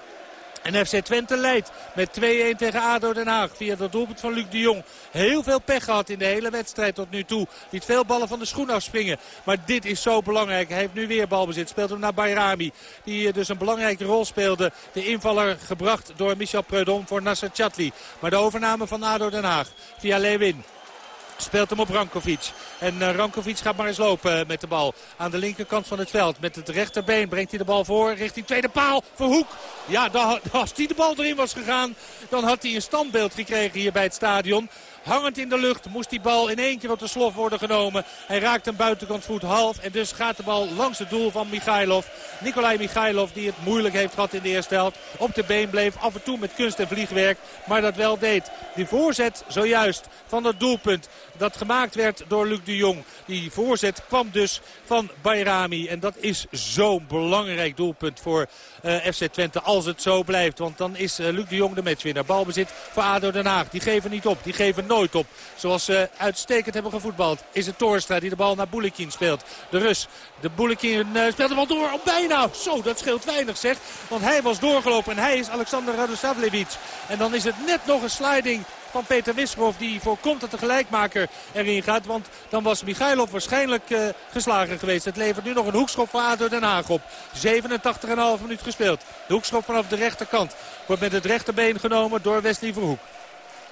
En FC Twente leidt met 2-1 tegen ADO Den Haag via dat doelpunt van Luc de Jong. Heel veel pech gehad in de hele wedstrijd tot nu toe. Liet veel ballen van de schoen afspringen. Maar dit is zo belangrijk. Hij heeft nu weer balbezit. Speelt hem naar Bayrami. Die dus een belangrijke rol speelde. De invaller gebracht door Michel Preudom voor Nasser Chatli. Maar de overname van ADO Den Haag via Lewin. Speelt hem op Rankovic. En uh, Rankovic gaat maar eens lopen met de bal. Aan de linkerkant van het veld. Met het rechterbeen brengt hij de bal voor richting tweede paal. Verhoek. Ja, als die de bal erin was gegaan, dan had hij een standbeeld gekregen hier bij het stadion. Hangend in de lucht moest die bal in één keer op de slof worden genomen. Hij raakt een buitenkant voet half. En dus gaat de bal langs het doel van Michailov. Nikolai Michailov die het moeilijk heeft gehad in de eerste helft. Op de been bleef af en toe met kunst en vliegwerk. Maar dat wel deed. Die voorzet zojuist van het doelpunt. Dat gemaakt werd door Luc de Jong. Die voorzet kwam dus van Bayrami. En dat is zo'n belangrijk doelpunt voor uh, FC Twente. Als het zo blijft. Want dan is uh, Luc de Jong de matchwinnaar. Balbezit voor ADO Den Haag. Die geven niet op. Die geven nooit op. Zoals ze uitstekend hebben gevoetbald. Is het Torstra die de bal naar Boulikin speelt. De Rus. De Boulikin uh, speelt de bal door. Oh, bijna. Zo, dat scheelt weinig zeg. Want hij was doorgelopen. En hij is Alexander Radosavljevic. En dan is het net nog een sliding van Peter Wisgerhoff. Die voorkomt dat de gelijkmaker erin gaat. Want dan was Michailov waarschijnlijk uh, geslagen geweest. Het levert nu nog een hoekschop voor ADO Den Haag op. 87,5 minuut gespeeld. De hoekschop vanaf de rechterkant wordt met het rechterbeen genomen door Wesley Verhoek.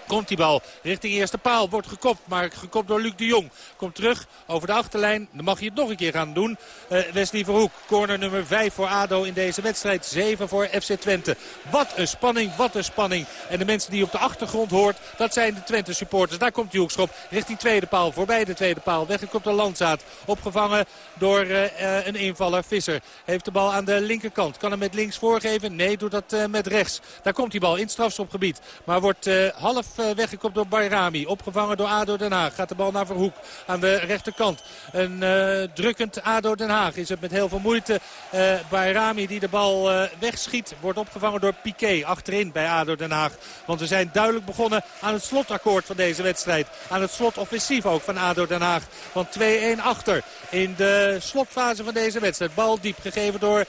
Komt die bal richting eerste paal. Wordt gekopt, maar gekopt door Luc de Jong. Komt terug over de achterlijn. Dan mag hij het nog een keer gaan doen. Uh, Wesley Verhoek, corner nummer 5 voor ADO in deze wedstrijd. 7 voor FC Twente. Wat een spanning, wat een spanning. En de mensen die op de achtergrond hoort, dat zijn de Twente supporters. Daar komt die hoekschop richting tweede paal. Voorbij de tweede paal. Weggekopt door Landzaat. Opgevangen door uh, uh, een invaller. Visser heeft de bal aan de linkerkant. Kan hem met links voorgeven? Nee, doet dat met rechts. Daar komt die bal in het strafschopgebied. Maar wordt half weggekopt door Bayrami. Opgevangen door ADO Den Haag. Gaat de bal naar Verhoek aan de rechterkant. Een uh, drukkend ADO Den Haag is het met heel veel moeite. Uh, Bayrami die de bal wegschiet. Wordt opgevangen door Piqué achterin bij ADO Den Haag. Want we zijn duidelijk begonnen aan het slotakkoord van deze wedstrijd. Aan het slotoffensief ook van ADO Den Haag. Want 2-1 achter in de slotfase van deze wedstrijd. Bal diep gegeven door,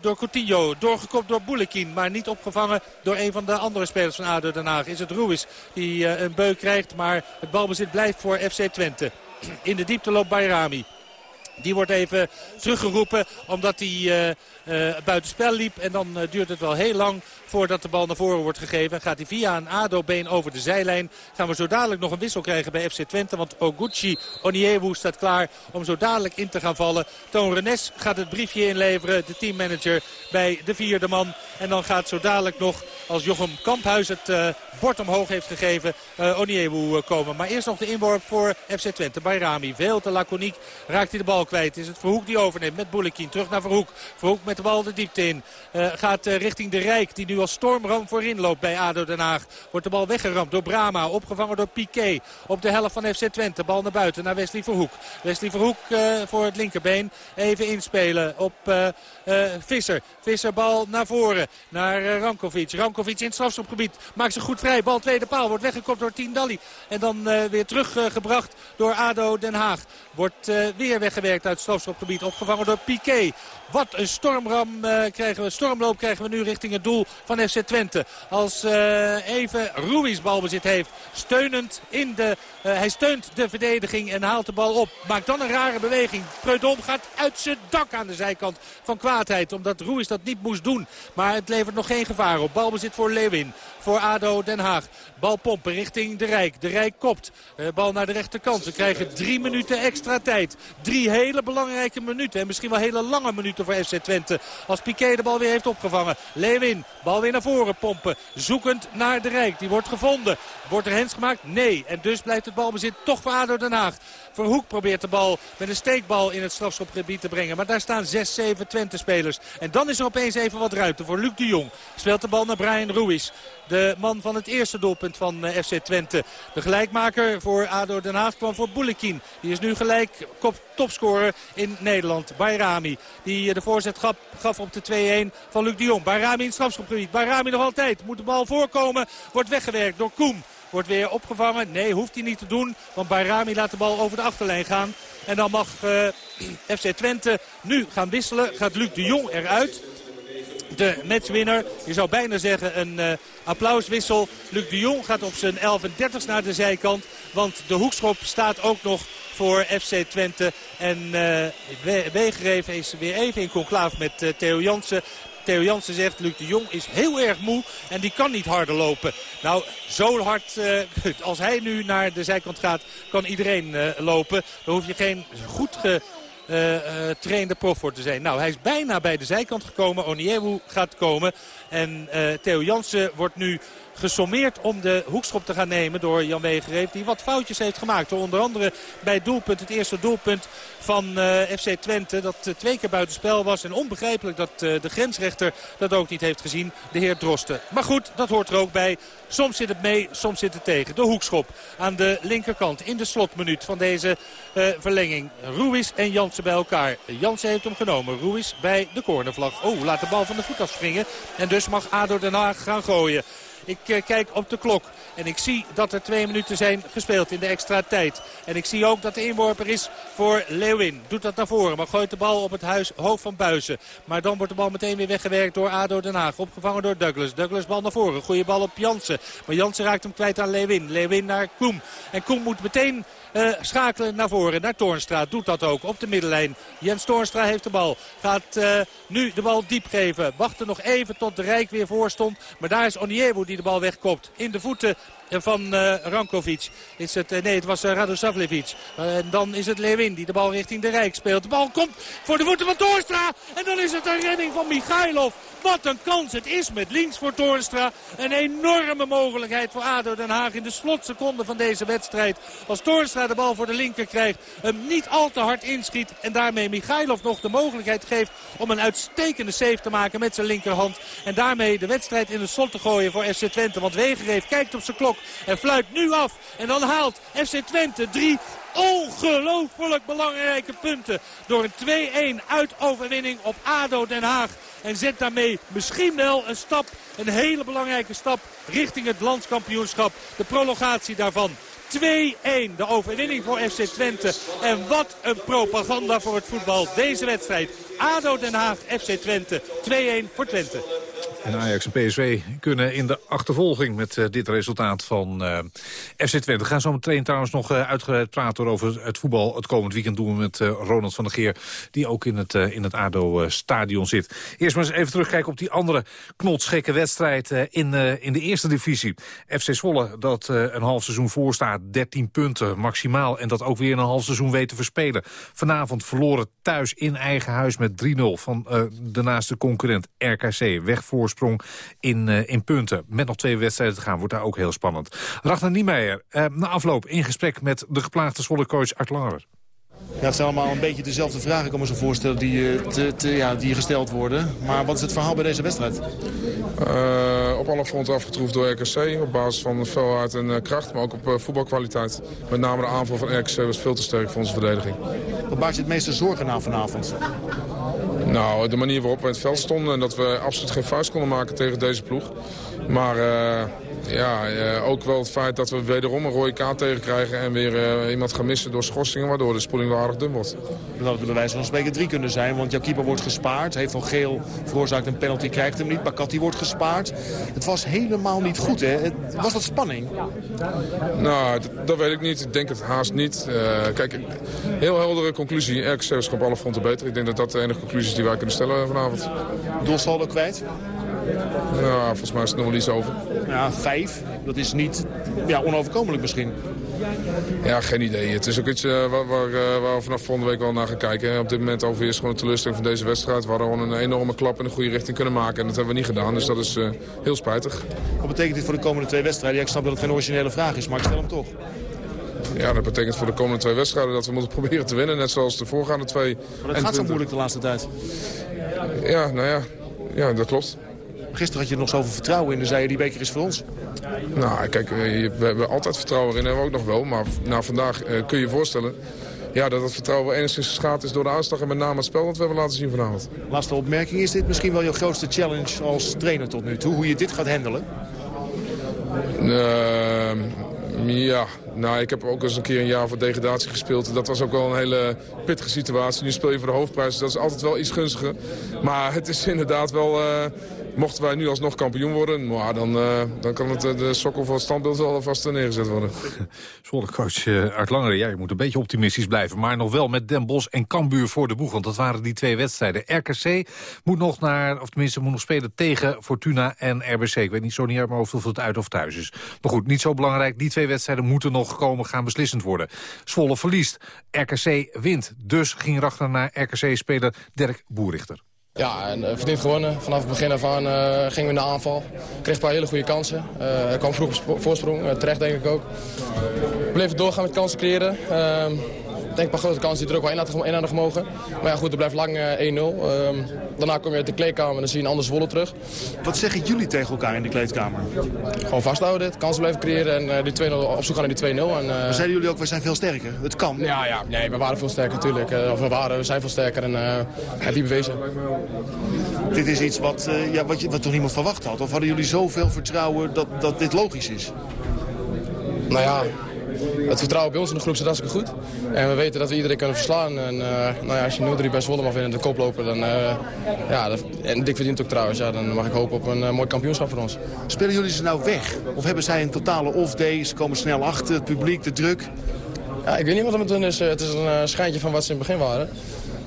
door Coutinho. Doorgekopt door Boulekin. Maar niet opgevangen door een van de andere spelers van ADO Den Haag. Is het Ruiz die uh, een beuk krijgt. Maar het balbezit blijft voor FC Twente. In de diepte loopt Bayrami. Die wordt even teruggeroepen omdat hij uh, buitenspel liep. En dan uh, duurt het wel heel lang voordat de bal naar voren wordt gegeven. Gaat hij via een ADO-been over de zijlijn. Gaan we zo dadelijk nog een wissel krijgen bij FC Twente. Want Oguchi Oniewu staat klaar om zo dadelijk in te gaan vallen. Toon Renes gaat het briefje inleveren. De teammanager bij de vierde man. En dan gaat zo dadelijk nog, als Jochem Kamphuis het uh, bord omhoog heeft gegeven, uh, Oniewu komen. Maar eerst nog de inworp voor FC Twente. Bayrami, veel te laconiek, raakt hij de bal kwijt. Is het Verhoek die overneemt met Boulekin. Terug naar Verhoek. Verhoek met de bal de diepte in. Uh, gaat richting de Rijk, die nu als stormram voorin loopt bij ADO Den Haag. Wordt de bal weggeramd door Brama. Opgevangen door Piqué. Op de helft van FC Twente. Bal naar buiten naar Wesley Verhoek. Wesley Verhoek uh, voor het linkerbeen. Even inspelen op Visser. Visser bal naar voren. Naar Rankovic. Rankovic in het strafschopgebied. Maakt zich goed vrij. Bal tweede paal. Wordt weggekopt door Tindalli. En dan weer teruggebracht door ADO Den Haag. Wordt weer weggewerkt uit het strafschopgebied. Opgevangen door Piqué. Wat een stormram krijgen we. Stormloop krijgen we nu richting het doel van FC Twente. Als uh, even Ruiz balbezit heeft. Steunend in de... Uh, hij steunt de verdediging en haalt de bal op. Maakt dan een rare beweging. Preudom gaat uit zijn dak aan de zijkant van kwaadheid. Omdat Ruiz dat niet moest doen. Maar het levert nog geen gevaar op. Balbezit voor Lewin. Voor ADO Den Haag. Bal pompen richting de Rijk. De Rijk kopt. Uh, bal naar de rechterkant. We krijgen drie minuten extra tijd. Drie hele belangrijke minuten. En misschien wel hele lange minuten voor FC Twente. Als Piqué de bal weer heeft opgevangen. Lewin. Bal weer naar voren pompen. Zoekend naar de Rijk. Die wordt gevonden. Wordt er hens gemaakt? Nee. En dus blijft het balbezit toch voor ADO Den Haag. Verhoek probeert de bal met een steekbal in het strafschopgebied te brengen. Maar daar staan 6, 7 Twente spelers. En dan is er opeens even wat ruimte voor Luc de Jong. Speelt de bal naar Brian Ruiz. De man van het eerste doelpunt van FC Twente. De gelijkmaker voor ADO Den Haag kwam voor Boulekin. Die is nu gelijk topscorer in Nederland. Bayrami. Die de voorzet gaf, gaf op de 2-1 van Luc de Jong. Bayrami in het strafschopgebied. Bayrami nog altijd. Moet de bal voorkomen. Wordt weggewerkt door Koem. Wordt weer opgevangen. Nee, hoeft hij niet te doen. Want Bayrami laat de bal over de achterlijn gaan. En dan mag uh, FC Twente nu gaan wisselen. Gaat Luc de Jong eruit. De matchwinner. Je zou bijna zeggen een uh, applauswissel. Luc de Jong gaat op zijn 11 en 30 naar de zijkant. Want de hoekschop staat ook nog voor FC Twente. En uh, is weer even in conclave met Theo Jansen. Theo Jansen zegt, Luc de Jong is heel erg moe en die kan niet harder lopen. Nou, zo hard uh, als hij nu naar de zijkant gaat, kan iedereen uh, lopen. Dan hoef je geen goed getrainde uh, prof voor te zijn. Nou, hij is bijna bij de zijkant gekomen. Oniewu gaat komen. En Theo Jansen wordt nu gesommeerd om de hoekschop te gaan nemen door Jan Wegereef. Die wat foutjes heeft gemaakt. Onder andere bij het doelpunt, het eerste doelpunt van uh, FC Twente. Dat uh, twee keer buitenspel was. En onbegrijpelijk dat de grensrechter dat ook niet heeft gezien. De heer Drosten. Maar goed, dat hoort er ook bij. Soms zit het mee, soms zit het tegen. De hoekschop aan de linkerkant in de slotminuut van deze verlenging. Ruiz en Jansen bij elkaar. Jansen heeft hem genomen. Ruiz bij de cornervlag. Oh, laat de bal van de voet afspringen. En dus mag ADO Den Haag gaan gooien. Ik uh, kijk op de klok en ik zie dat er twee minuten zijn gespeeld in de extra tijd. En ik zie ook dat de inworper is voor Leeuwin. Doet dat naar voren, maar gooit de bal op het huis, hoofd van Buizen. Maar dan wordt de bal meteen weer weggewerkt door ADO Den Haag. Opgevangen door Douglas. Douglas bal naar voren. Goeie bal op Jansen. Maar Jansen raakt hem kwijt aan Leeuwin. Leeuwin naar Koem. En Koem moet meteen uh, schakelen naar voren, naar Toornstra. Doet dat ook op de middenlijn. Jens Toornstra heeft de bal. Gaat uh, nu de bal diep geven. Wachten nog even tot de Rijk weer voor stond. Maar daar is Oniewu die de bal wegkopt. In de voeten van uh, Rankovic. Is het, uh, nee, het was uh, Radosavljevic. En dan is het Lewin die de bal richting de Rijk speelt. De bal komt voor de voeten van Toornstra. En dan is het een redding van Michailov. Wat een kans het is met links voor Toornstra. Een enorme mogelijkheid voor ADO Den Haag in de slotseconde van deze wedstrijd. Als Toornstra de bal voor de linker krijgt, hem niet al te hard inschiet. En daarmee Michailov nog de mogelijkheid geeft om een uitstekende save te maken met zijn linkerhand. En daarmee de wedstrijd in de slot te gooien voor FC Twente. Want Wegereef kijkt op zijn klok en fluit nu af. En dan haalt FC Twente drie ongelooflijk belangrijke punten. Door een 2-1 uitoverwinning op ADO Den Haag. En zet daarmee misschien wel een stap, een hele belangrijke stap richting het landskampioenschap. De prolongatie daarvan. 2-1 de overwinning voor FC Twente. En wat een propaganda voor het voetbal. Deze wedstrijd. ADO Den Haag, FC Twente. 2-1 voor Twente. En Ajax en PSV kunnen in de achtervolging met uh, dit resultaat van uh, FC Twente. We gaan zo meteen trouwens nog uh, uitgebreid praten over het voetbal. Het komend weekend doen we met Ronald van der Geer... die ook in het, in het ADO-stadion zit. Eerst maar eens even terugkijken op die andere knotsgekke wedstrijd... in, in de eerste divisie. FC Zwolle, dat een half seizoen voorstaat. 13 punten maximaal. En dat ook weer een half seizoen weet te verspelen. Vanavond verloren thuis in eigen huis met 3-0... van de naaste concurrent RKC. Weg voor in, uh, in punten. Met nog twee wedstrijden te gaan wordt daar ook heel spannend. Ragnar Niemeyer, uh, na afloop in gesprek met de geplaagde Zwolle-coach Art Langer. Ja, het zijn allemaal een beetje dezelfde vragen, ik kan me zo voorstellen, die, te, te, ja, die gesteld worden. Maar wat is het verhaal bij deze wedstrijd? Uh, op alle fronten afgetroefd door RKC. Op basis van felheid en uh, kracht, maar ook op uh, voetbalkwaliteit. Met name de aanval van RKC was veel te sterk voor onze verdediging. Wat baart je het meeste zorgen na vanavond? Nou, de manier waarop we in het veld stonden en dat we absoluut geen vuist konden maken tegen deze ploeg. Maar uh, ja, uh, ook wel het feit dat we wederom een rode kaart tegenkrijgen en weer uh, iemand gaan missen door schorsingen, waardoor de spoeling wel aardig dun wordt. Dat had bij wijze van spreken drie kunnen zijn, want jouw keeper wordt gespaard. Heeft al geel veroorzaakt een penalty, krijgt hem niet. Bakati wordt gespaard. Het was helemaal niet goed, hè? Was dat spanning? Nou, dat weet ik niet. Ik denk het haast niet. kijk, heel heldere conclusie. RKC is op alle fronten beter. Ik denk dat dat de enige conclusie is die wij kunnen stellen vanavond. Doelsaldo kwijt? Nou, volgens mij is het nog wel iets over. Ja, vijf. Dat is niet ja, onoverkomelijk misschien. Ja, geen idee. Het is ook iets uh, waar, waar, uh, waar, we vanaf volgende week wel naar gaan kijken. Op dit moment overheerst gewoon de teleurstelling van deze wedstrijd. We hadden gewoon een enorme klap in de goede richting kunnen maken. En dat hebben we niet gedaan, dus dat is uh, heel spijtig. Wat betekent dit voor de komende twee wedstrijden? Ja, ik snap dat het geen originele vraag is, maar ik stel hem toch. Ja, dat betekent voor de komende twee wedstrijden dat we moeten proberen te winnen. Net zoals de voorgaande twee. Maar dat gaat zo moeilijk de laatste tijd. Ja, nou ja. Ja, dat klopt. Gisteren had je nog zoveel vertrouwen in. Dan zei je, die beker is voor ons. Nou, kijk, we hebben altijd vertrouwen in. Hebben we ook nog wel. Maar na vandaag uh, kun je je voorstellen... Ja, dat het vertrouwen wel enigszins geschaad is door de aanslag... en met name het spel dat we hebben laten zien vanavond. Laatste opmerking. Is dit misschien wel je grootste challenge als trainer tot nu toe? Hoe je dit gaat handelen? Uh, ja, nou, ik heb ook eens een keer een jaar voor degradatie gespeeld. Dat was ook wel een hele pittige situatie. Nu speel je voor de hoofdprijs, dat is altijd wel iets gunstiger. Maar het is inderdaad wel... Uh, mochten wij nu alsnog kampioen worden... Maar dan, uh, dan kan het, de sokkel van het standbeeld wel vast neergezet worden. Zwolle-coach uh, Art Langere, ja, je moet een beetje optimistisch blijven. Maar nog wel met Den Bosch en Cambuur voor de boeg. Want dat waren die twee wedstrijden. RKC moet nog naar, of tenminste moet nog spelen tegen Fortuna en RBC. Ik weet niet zo niet uit of het uit of thuis is. Maar goed, niet zo belangrijk. Die twee wedstrijden moeten nog komen, gaan beslissend worden. Zwolle verliest, RKC wint. Dus ging erachter naar RKC-speler Dirk Boerichter. Ja, en uh, verdiend gewonnen. Vanaf het begin af aan uh, gingen we in de aanval. Kreeg een paar hele goede kansen. Er kwam vroeg voorsprong, terecht denk ik ook. We bleven doorgaan met kansen creëren. Ehm, ik denk een grote kansen die er ook wel in hadden gemogen. Maar ja goed, er blijft lang 1-0. Ehm, daarna kom je uit de kleedkamer en dan zie je een ander Zwolle terug. Wat zeggen jullie tegen elkaar in de kleedkamer? Gewoon vasthouden, dit, kansen blijven creëren en die 2-0 op zoek gaan naar die 2-0. En, maar zeiden jullie ook, we zijn veel sterker? Het kan. Ja, ja nee, we waren veel sterker natuurlijk. of we waren, we zijn veel sterker en heb je bewezen. Dit is iets wat, ja, wat, je, wat toch niemand verwacht had? Of hadden jullie zoveel vertrouwen dat, dat dit logisch is? Nou ja, het vertrouwen bij ons in de groep zit hartstikke goed. En we weten dat we iedereen kunnen verslaan. En uh, nou ja, als je 0-3 bij Zwolle mag winnen de kop lopen, dan... Uh, ja, dat, en Dick verdient ook trouwens, ja, dan mag ik hopen op een uh, mooi kampioenschap voor ons. Spelen jullie ze nou weg? Of hebben zij een totale off-day? Ze komen snel achter, het publiek, de druk? Ja, ik weet niet wat er met hun is. Het is een schijntje van wat ze in het begin waren.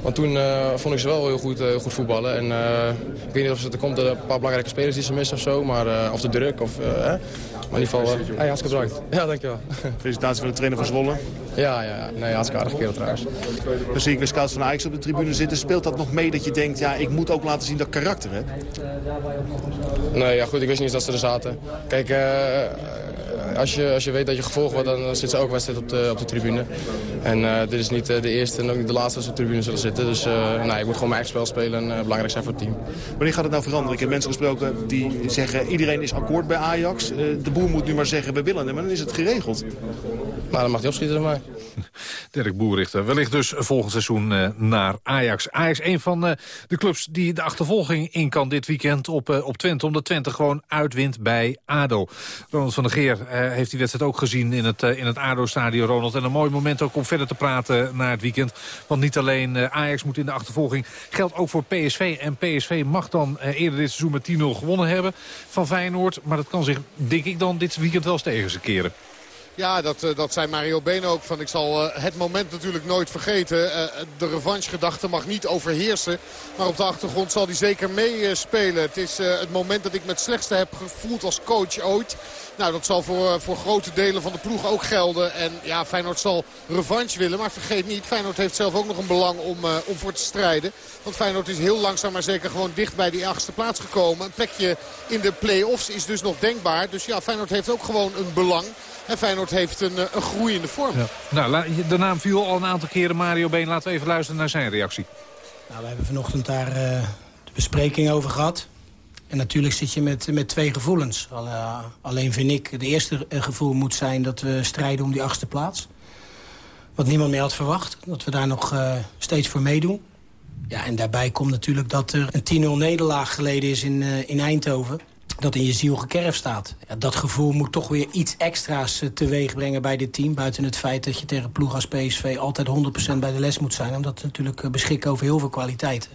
Want toen uh, vond ik ze wel heel goed, uh, goed voetballen. En uh, ik weet niet of het komt er een paar belangrijke spelers die ze missen of zo. Maar, of de druk. Of, maar in ieder geval, hey, hartstikke bedankt. Ja, dankjewel. Felicitaties voor de trainer van Zwolle. Ja, ja, ja. Nee, hartstikke aardige kerel trouwens. Dan zie ik weer scouts van Ajax op de tribune zitten. Speelt dat nog mee dat je denkt, ja, ik moet ook laten zien dat ik karakter heb? Nee, ja goed, ik wist niet eens dat ze er zaten. Kijk, als je, als je weet dat je gevolgd wordt, dan zit ze ook wedstrijd op de, op de tribune. En uh, dit is niet de eerste en ook niet de laatste als ze op de tribune zullen zitten. Dus nou, ik moet gewoon mijn eigen spel spelen en belangrijk zijn voor het team. Wanneer gaat het nou veranderen? Ik heb mensen gesproken die zeggen iedereen is akkoord bij Ajax. de boer moet nu maar zeggen we willen hem, maar dan is het geregeld. Nou, dan mag hij opschieten dan maar. Dirk Boerrichter, wellicht dus volgend seizoen uh, naar Ajax. Ajax, een van uh, de clubs die de achtervolging in kan dit weekend op, uh, op Twente. Omdat Twente gewoon uitwint bij ADO. Ronald van der Geer heeft die wedstrijd ook gezien in het, in het ADO-stadion, Ronald. En een mooi moment ook om verder te praten na het weekend. Want niet alleen Ajax moet in de achtervolging. Geldt ook voor PSV. En PSV mag dan eerder dit seizoen met 10-0 gewonnen hebben van Feyenoord. Maar dat kan zich, denk ik dan, dit weekend wel eens tegen ze keren. Ja, dat, eh, dat zei Mario Been ook. Van, ik zal eh, het moment natuurlijk nooit vergeten. Uh, de revanchegedachte mag niet overheersen. Maar op de achtergrond zal hij zeker meespelen. het is het moment dat ik het slechtste heb gevoeld als coach ooit. Nou, dat zal voor, voor grote delen van de ploeg ook gelden. En ja, Feyenoord zal revanche willen. Maar vergeet niet, Feyenoord heeft zelf ook nog een belang om, om voor te strijden. Want Feyenoord is heel langzaam maar zeker gewoon dicht bij die achtste plaats gekomen. Een plekje in de play-offs is dus nog denkbaar. Dus ja, Feyenoord heeft ook gewoon een belang. En Feyenoord heeft een, eh, een groeiende vorm. Ja. Nou, de naam viel al een aantal keren Mario Been. Laten we even luisteren naar zijn reactie. Nou, we hebben vanochtend daar uh, de bespreking over gehad. En natuurlijk zit je met, met twee gevoelens. alleen vind ik, het eerste gevoel moet zijn dat we strijden om die achtste plaats. Wat niemand meer had verwacht. Dat we daar nog uh, steeds voor meedoen. Ja, en daarbij komt natuurlijk dat er een 10-0 nederlaag geleden is in, uh, in Eindhoven dat in je ziel gekerfd staat. Dat gevoel moet toch weer iets extra's uh, teweeg brengen bij dit team. Buiten het feit dat je tegen ploeg als PSV altijd 100% bij de les moet zijn. Omdat we natuurlijk uh, beschikken over heel veel kwaliteiten.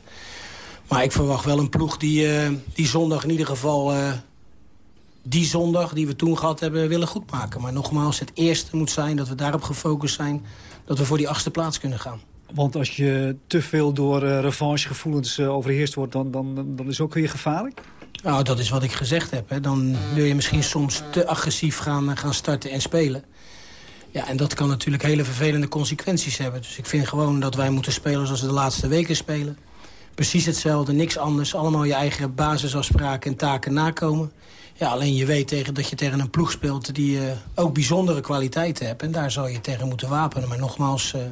Maar ik verwacht wel een ploeg die, uh, die zondag in ieder geval... die zondag die we toen gehad hebben willen goedmaken. Maar nogmaals, het eerste moet zijn dat we daarop gefocust zijn... dat we voor die achtste plaats kunnen gaan. Want als je te veel door revanchegevoelens overheerst wordt... Dan, dan, dan is ook weer gevaarlijk? Nou, dat is wat ik gezegd heb. Hè. Dan wil je misschien soms te agressief gaan, gaan starten en spelen. Ja, en dat kan natuurlijk hele vervelende consequenties hebben. Dus ik vind gewoon dat wij moeten spelen zoals we de laatste weken spelen. Precies hetzelfde, niks anders. Allemaal je eigen basisafspraken en taken nakomen. Ja, alleen je weet tegen, dat je tegen een ploeg speelt die uh, ook bijzondere kwaliteiten hebt. En daar zou je tegen moeten wapenen. Maar nogmaals, uh,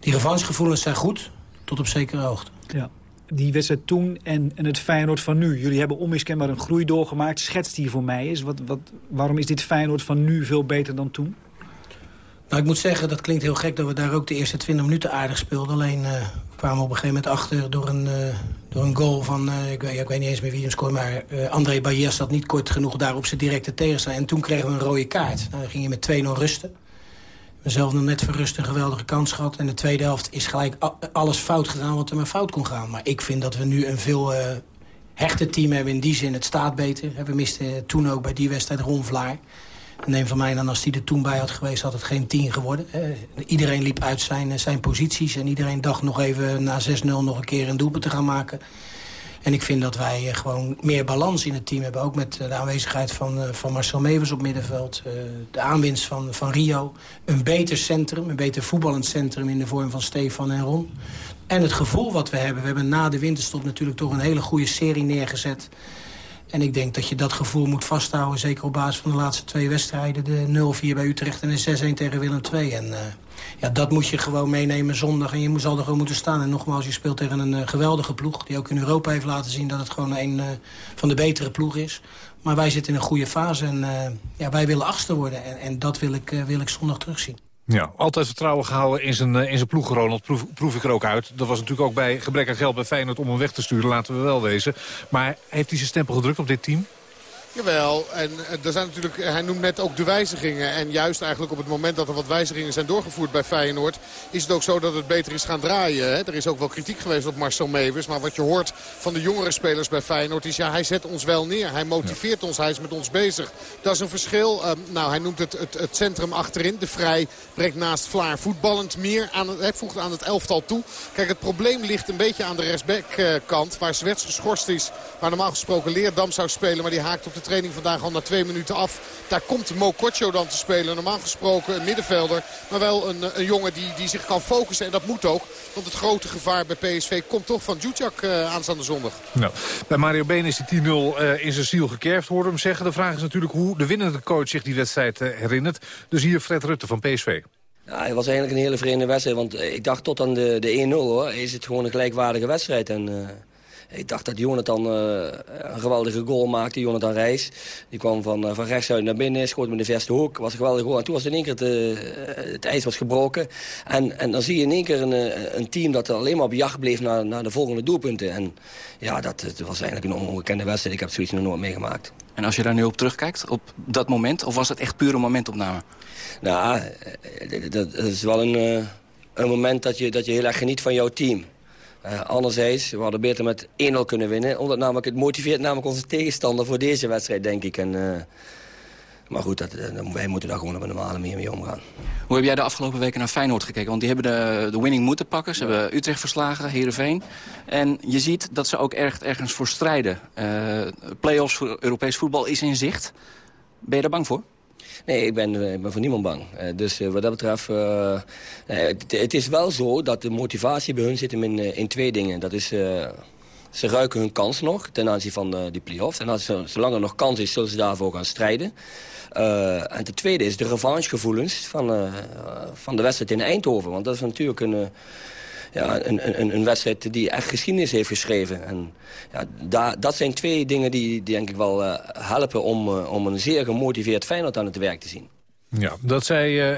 die revanchegevoelens zijn goed, tot op zekere hoogte. Ja die wedstrijd toen en, en het Feyenoord van nu. Jullie hebben onmiskenbaar een groei doorgemaakt. Schetst die voor mij is. Wat, wat, waarom is dit Feyenoord van nu veel beter dan toen? Nou, ik moet zeggen, dat klinkt heel gek dat we daar ook de eerste 20 minuten aardig speelden. Alleen we kwamen op een gegeven moment achter door een, uh, door een goal van... Uh, ik, weet, ik, weet niet eens meer wie hem scoorde, maar André Bayer zat niet kort genoeg daar op zijn directe tegenstander. En toen kregen we een rode kaart. Nou, dan ging je met 2-0 rusten zelf nog net verrust een geweldige kans gehad. En de tweede helft is gelijk alles fout gedaan wat er maar fout kon gaan. Maar ik vind dat we nu een veel uh, hechter team hebben. In die zin, het staat beter. We misten toen ook bij die wedstrijd Ron Vlaar. Neem van mij dan, als die er toen bij had geweest, had het geen 10 geworden. iedereen liep uit zijn, zijn posities. En iedereen dacht nog even na 6-0 nog een keer een doelpunt te gaan maken. En ik vind dat wij eh, gewoon meer balans in het team hebben. Ook met eh, de aanwezigheid van, eh, van Marcel Mevers op middenveld. de aanwinst van, van Rio. Een beter centrum, een beter voetballend centrum in de vorm van Stefan en Ron. En het gevoel wat we hebben. We hebben na de winterstop natuurlijk toch een hele goede serie neergezet. En ik denk dat je dat gevoel moet vasthouden. Zeker op basis van de laatste twee wedstrijden. De 0-4 bij Utrecht en de 6-1 tegen Willem II. En uh, ja, dat moet je gewoon meenemen zondag. En je zal er gewoon moeten staan. En nogmaals, je speelt tegen een uh, geweldige ploeg. Die ook in Europa heeft laten zien dat het gewoon een uh, van de betere ploegen is. Maar wij zitten in een goede fase. En ja, wij willen achtste worden. En, en dat wil ik, wil ik zondag terugzien. Ja, altijd vertrouwen gehouden in zijn, in zijn ploeg, Ronald. Proef, proef ik er ook uit. Dat was natuurlijk ook bij gebrek aan geld bij Feyenoord om hem weg te sturen, laten we wel wezen. Maar heeft hij zijn stempel gedrukt op dit team? Jawel, en er zijn natuurlijk, hij noemt net ook de wijzigingen. En juist eigenlijk op het moment dat er wat wijzigingen zijn doorgevoerd bij Feyenoord... is het ook zo dat het beter is gaan draaien. Hè? Er is ook wel kritiek geweest op Marcel Mevers. Maar wat je hoort van de jongere spelers bij Feyenoord is... ja, hij zet ons wel neer. Hij motiveert ons, hij is met ons bezig. Dat is een verschil. Um, nou, hij noemt het, het, het, centrum achterin. De Vrij brengt naast Vlaar voetballend meer aan het, hij voegt aan het elftal toe. Kijk, het probleem ligt een beetje aan de rechtsbackkant... waar Zwets geschorst is, waar normaal gesproken Leerdam zou spelen... maar die haakt op de training vandaag al na twee minuten af. Daar komt Mo Kotjo dan te spelen. Normaal gesproken een middenvelder. Maar wel een, een jongen die, die zich kan focussen. En dat moet ook. Want het grote gevaar bij PSV komt toch van Djudjak uh, aanstaande zondag. Nou, bij Mario Been is die 10-0 uh, in zijn ziel gekerfd, hoorde hem zeggen. De vraag is natuurlijk hoe de winnende coach zich die wedstrijd uh, herinnert. Dus hier Fred Rutte van PSV. Ja, het was eigenlijk een hele vreemde wedstrijd. Want ik dacht tot aan de, de 1-0 hoor, is het gewoon een gelijkwaardige wedstrijd. En, uh, ik dacht dat Jonathan uh, een geweldige goal maakte, Jonathan Reis. Die kwam van, uh, van rechtsuit naar binnen, schoot met de verste hoek. was een geweldige goal. En toen was in één keer het, het ijs was gebroken. En, en dan zie je in één keer een, een team dat alleen maar op jacht bleef naar, naar de volgende doelpunten. En ja, dat, dat was eigenlijk een ongekende wedstrijd. Ik heb zoiets nog nooit meegemaakt. En als je daar nu op terugkijkt, op dat moment, of was het echt pure momentopname? Nou, dat, is wel een, een moment dat je, dat je heel erg geniet van jouw team. Uh, anderzijds, we hadden beter met 1-0 kunnen winnen. Omdat namelijk, het motiveert namelijk onze tegenstander voor deze wedstrijd, denk ik. En, uh, maar goed, dat, wij moeten daar gewoon op een normale manier mee omgaan. Hoe heb jij de afgelopen weken naar Feyenoord gekeken? Want die hebben de, de winning moeten pakken. Ze hebben Utrecht verslagen, Heerenveen. En je ziet dat ze ook echt ergens voor strijden. Play-offs voor Europees voetbal is in zicht. Ben je daar bang voor? Nee, ik ben, ik ben voor niemand bang. Uh, dus uh, wat dat betreft... Het, het, is wel zo dat de motivatie bij hun zit in, in twee dingen. Dat is... ze ruiken hun kans nog ten aanzien van die play-offs. En als, zolang er nog kans is, zullen ze daarvoor gaan strijden. en ten tweede is de revanchegevoelens van, van de wedstrijd in Eindhoven. Want dat is natuurlijk een ja, een, een, een wedstrijd die echt geschiedenis heeft geschreven. En ja, dat zijn twee dingen die, die denk ik wel uh, helpen om, uh, om een zeer gemotiveerd Feyenoord aan het werk te zien. Ja, dat zei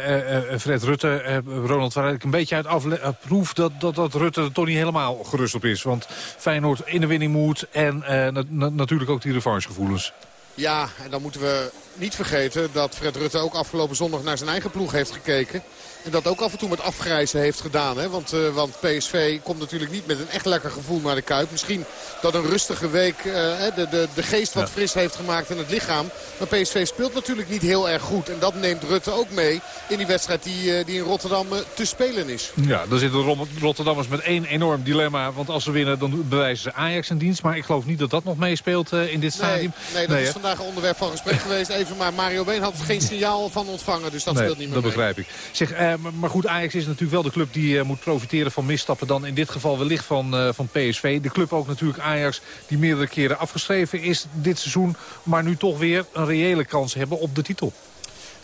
uh, Fred Rutte. Ronald, waar ik een beetje uit afproef dat, dat, dat Rutte er toch niet helemaal gerust op is. Want Feyenoord in de winning moet en na natuurlijk ook die revanchegevoelens. Ja, en dan moeten we niet vergeten dat Fred Rutte ook afgelopen zondag naar zijn eigen ploeg heeft gekeken. En dat ook af en toe met afgrijzen heeft gedaan. Hè? Want, uh, want PSV komt natuurlijk niet met een echt lekker gevoel naar de Kuip. Misschien dat een rustige week uh, de, de, de geest wat fris heeft gemaakt in het lichaam. Maar PSV speelt natuurlijk niet heel erg goed. En dat neemt Rutte ook mee in die wedstrijd die, uh, die in Rotterdam te spelen is. Ja, daar zitten Rotterdammers met één enorm dilemma. Want als ze winnen dan bewijzen ze Ajax een dienst. Maar ik geloof niet dat dat nog meespeelt in dit stadium. Nee, nee dat nee, is vandaag onderwerp van gesprek geweest. Even maar Mario Been had geen signaal van ontvangen. Dus dat nee, speelt niet meer dat mee. begrijp ik. Zeg, maar goed, Ajax is natuurlijk wel de club die uh, moet profiteren van misstappen. Dan in dit geval wellicht van, uh, van PSV. De club ook natuurlijk Ajax die meerdere keren afgeschreven is dit seizoen. Maar nu toch weer een reële kans hebben op de titel.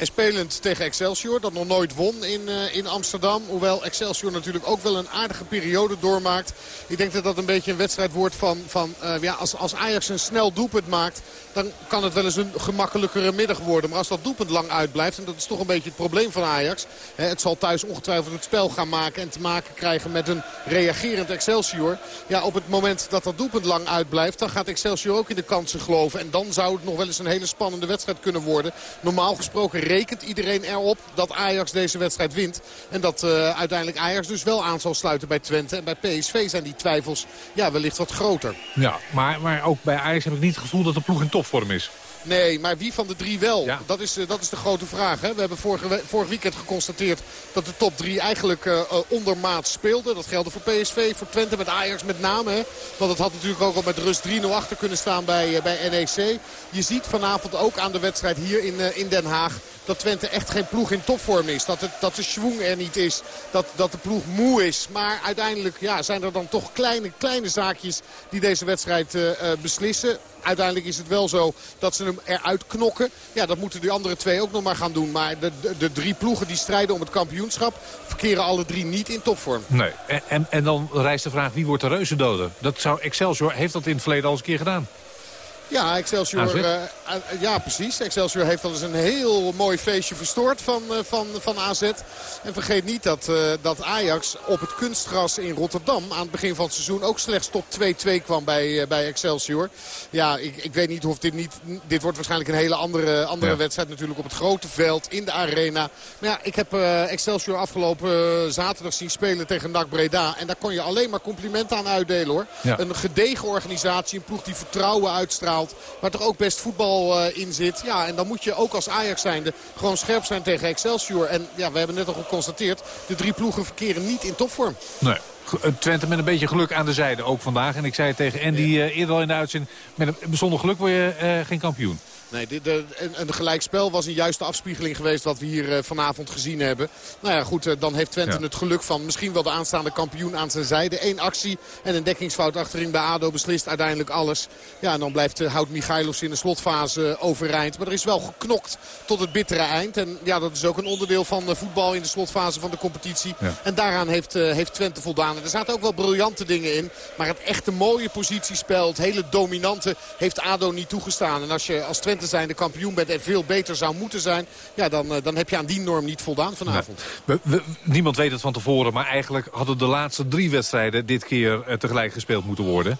En spelend tegen Excelsior, dat nog nooit won in, uh, in Amsterdam. Hoewel Excelsior natuurlijk ook wel een aardige periode doormaakt. Ik denk dat dat een beetje een wedstrijd wordt van... van uh, ja, als, als Ajax een snel doelpunt maakt... dan kan het wel eens een gemakkelijkere middag worden. Maar als dat doelpunt lang uitblijft... en dat is toch een beetje het probleem van Ajax... Hè, het zal thuis ongetwijfeld het spel gaan maken... en te maken krijgen met een reagerend Excelsior. Ja, op het moment dat dat doelpunt lang uitblijft... dan gaat Excelsior ook in de kansen geloven. En dan zou het nog wel eens een hele spannende wedstrijd kunnen worden. Normaal gesproken rekent iedereen erop dat Ajax deze wedstrijd wint. En dat uh, uiteindelijk Ajax dus wel aan zal sluiten bij Twente. En bij PSV zijn die twijfels ja, wellicht wat groter. Ja, maar, maar ook bij Ajax heb ik niet het gevoel dat de ploeg in topvorm is. Nee, maar wie van de drie wel? Ja. Dat, is, dat is de grote vraag. Hè? We hebben vorige, vorig weekend geconstateerd dat de top drie eigenlijk uh, ondermaat speelden. Dat geldde voor PSV, voor Twente, met Ajax met name. Hè? Want het had natuurlijk ook al met rust 3-0 achter kunnen staan bij, uh, bij NEC. Je ziet vanavond ook aan de wedstrijd hier in, uh, in Den Haag dat Twente echt geen ploeg in topvorm is. Dat, het, dat de schwung er niet is. Dat, dat de ploeg moe is. Maar uiteindelijk ja, zijn er dan toch kleine, kleine zaakjes die deze wedstrijd uh, beslissen. Uiteindelijk is het wel zo dat ze hem eruit knokken. Ja, dat moeten die andere twee ook nog maar gaan doen. Maar de, de, de drie ploegen die strijden om het kampioenschap... verkeren alle drie niet in topvorm. Nee, en, en, en dan rijst de vraag wie wordt de reuzendoder? Dat zou Excelsior, heeft dat in het verleden al eens een keer gedaan? Ja, Excelsior, uh, ja, precies. Excelsior heeft al eens een heel mooi feestje verstoord van, uh, van, van AZ. En vergeet niet dat, uh, dat Ajax op het kunstgras in Rotterdam... aan het begin van het seizoen ook slechts tot 2-2 kwam bij, bij Excelsior. Ja, ik, ik weet niet of dit niet... Dit wordt waarschijnlijk een hele andere, andere ja. wedstrijd natuurlijk op het grote veld in de arena. Maar ja, ik heb Excelsior afgelopen zaterdag zien spelen tegen NAC Breda. En daar kon je alleen maar complimenten aan uitdelen hoor. Ja. Een gedegen organisatie, een ploeg die vertrouwen uitstraalt. Waar toch ook best voetbal uh, in zit. Ja, en dan moet je ook als Ajax zijnde gewoon scherp zijn tegen Excelsior. En ja, we hebben net al geconstateerd. De drie ploegen verkeren niet in topvorm. Nee. Twente met een beetje geluk aan de zijde ook vandaag. En ik zei het tegen Andy uh, eerder al in de uitzending. Met een bijzonder geluk word je uh, geen kampioen. Nee, de, een, een gelijkspel was een juiste afspiegeling geweest wat we hier uh, vanavond gezien hebben. Nou ja, goed, uh, dan heeft Twente ja. het geluk van misschien wel de aanstaande kampioen aan zijn zijde. Eén actie en een dekkingsfout achterin bij ADO beslist uiteindelijk alles. Ja, en dan blijft uh, Hout Michailovs in de slotfase overeind. Maar er is wel geknokt tot het bittere eind. En ja, dat is ook een onderdeel van voetbal in de slotfase van de competitie. Ja. En daaraan heeft, heeft Twente voldaan. En er zaten ook wel briljante dingen in. Maar het echte mooie positiespel, het hele dominante, heeft ADO niet toegestaan. En als je als Twente zijn de kampioen bent en veel beter zou moeten zijn... Ja, dan, dan heb je aan die norm niet voldaan vanavond. We, we, niemand weet het van tevoren, maar eigenlijk hadden de laatste drie wedstrijden... dit keer uh, tegelijk gespeeld moeten worden.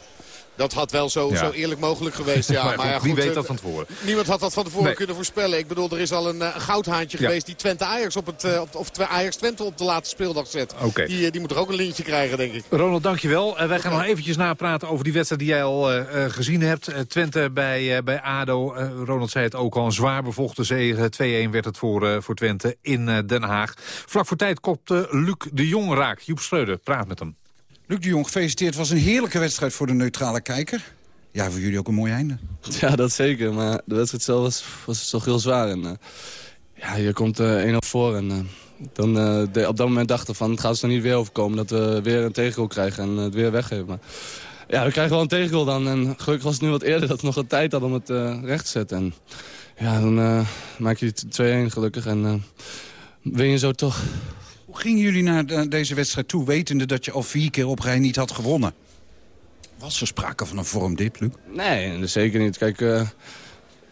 Dat had wel zo, ja. zo eerlijk mogelijk geweest. Ja, maar, maar ja, goed, wie weet dat van tevoren? Niemand had dat van tevoren nee. kunnen voorspellen. Ik bedoel, er is al een uh, goudhaantje ja. geweest die Twente Ajax op het, uh, op, of Ajax Twente op de laatste speeldag zet. Okay. Die, die moet er ook een lintje krijgen, denk ik. Ronald, dankjewel. Uh, wij gaan nog eventjes napraten over die wedstrijd die jij al gezien hebt. Twente bij, bij ADO. Ronald zei het ook al, een zwaar bevochten zege. 2-1 werd het voor, voor Twente in Den Haag. Vlak voor tijd kopte Luc de Jong raak. Joep Schreuder praat met hem. Luc de Jong, gefeliciteerd. Het was een heerlijke wedstrijd voor de neutrale kijker. Ja, voor jullie ook een mooi einde. Ja, dat zeker. Maar de wedstrijd zelf was, was toch heel zwaar. En, uh, ja, je komt uh, 1-0 voor. En uh, dan, de, op dat moment dachten van, het gaat ons nog niet weer overkomen... dat we weer een tegengoal krijgen en het weer weggeven. Maar ja, we krijgen wel een tegengoal dan. En gelukkig was het nu wat eerder dat we nog wat tijd hadden om het recht te zetten. En ja, dan maak je het 2-1 gelukkig. En win je zo toch. Hoe gingen jullie naar deze wedstrijd toe, wetende dat je al vier keer op rij niet had gewonnen? Was er sprake van een vormdip, Luc? Nee, zeker niet. Kijk, uh,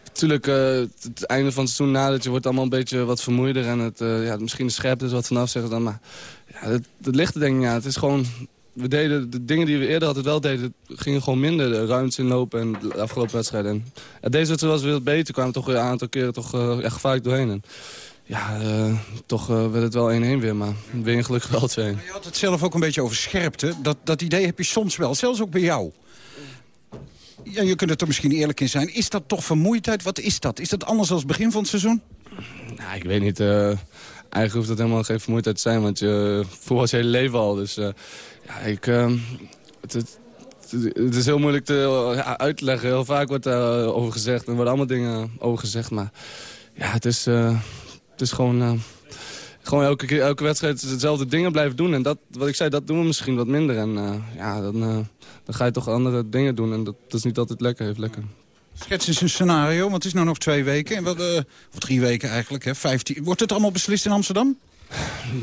natuurlijk, uh, het einde van het seizoen nadat je wordt allemaal een beetje wat vermoeider. En het, uh, ja, misschien de scherpte wat vanaf zeggen dan. Maar ja, dat, ligt er denk ik ja. Het is gewoon, we deden de dingen die we eerder altijd wel deden, gingen gewoon minder. De ruimtes inlopen en de afgelopen wedstrijden. En ja, deze wedstrijd was weer beter. kwamen toch weer een aantal keren toch, ja, gevaarlijk doorheen. En, ja, uh, toch uh, werd het wel 1-1 weer, maar weer een gelukkig wel 2 Je had het zelf ook een beetje over scherpte. Dat, dat idee heb je soms wel, zelfs ook bij jou. Ja, je kunt het er misschien eerlijk in zijn. Is dat toch vermoeidheid? Wat is dat? Is dat anders dan het begin van het seizoen? Nou, ik weet niet. Uh, eigenlijk hoeft dat helemaal geen vermoeidheid te zijn, want je voelt je hele leven al. Dus ja, ik... Het, het, het, is heel moeilijk te ja, uit te leggen. Heel vaak wordt er over gezegd. Er worden allemaal dingen over gezegd, maar... Ja, het is... is gewoon, uh, gewoon elke, keer, elke wedstrijd hetzelfde dingen blijven doen. En dat, wat ik zei, dat doen we misschien wat minder. En uh, ja, dan, uh, dan ga je toch andere dingen doen. En dat, dat is niet altijd lekker. Heeft lekker. Schets eens een scenario, want het is nu nog twee weken. En wat, of drie weken eigenlijk. Hè, 15. Wordt het allemaal beslist in Amsterdam?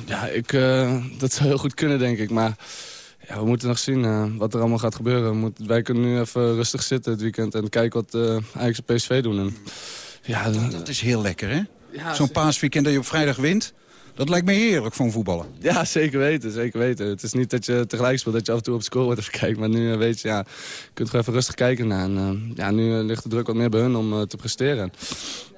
Ja, ik, dat zou heel goed kunnen, denk ik. Maar ja, we moeten nog zien wat er allemaal gaat gebeuren. We moeten, wij kunnen nu even rustig zitten het weekend en kijken wat uh, Ajax en PSV doen. En, ja, dat, dat is heel lekker, hè? Ja, Zo'n paasweekend dat je op vrijdag wint. Dat lijkt me heerlijk voor een voetballer. Ja, zeker weten, zeker weten. Het is niet dat je tegelijk speelt, dat je af en toe op het scorebord even kijkt. Maar nu uh, weet je, ja, je kunt gewoon even rustig kijken naar. En, uh, ja, nu uh, ligt de druk wat meer bij hun om uh, te presteren.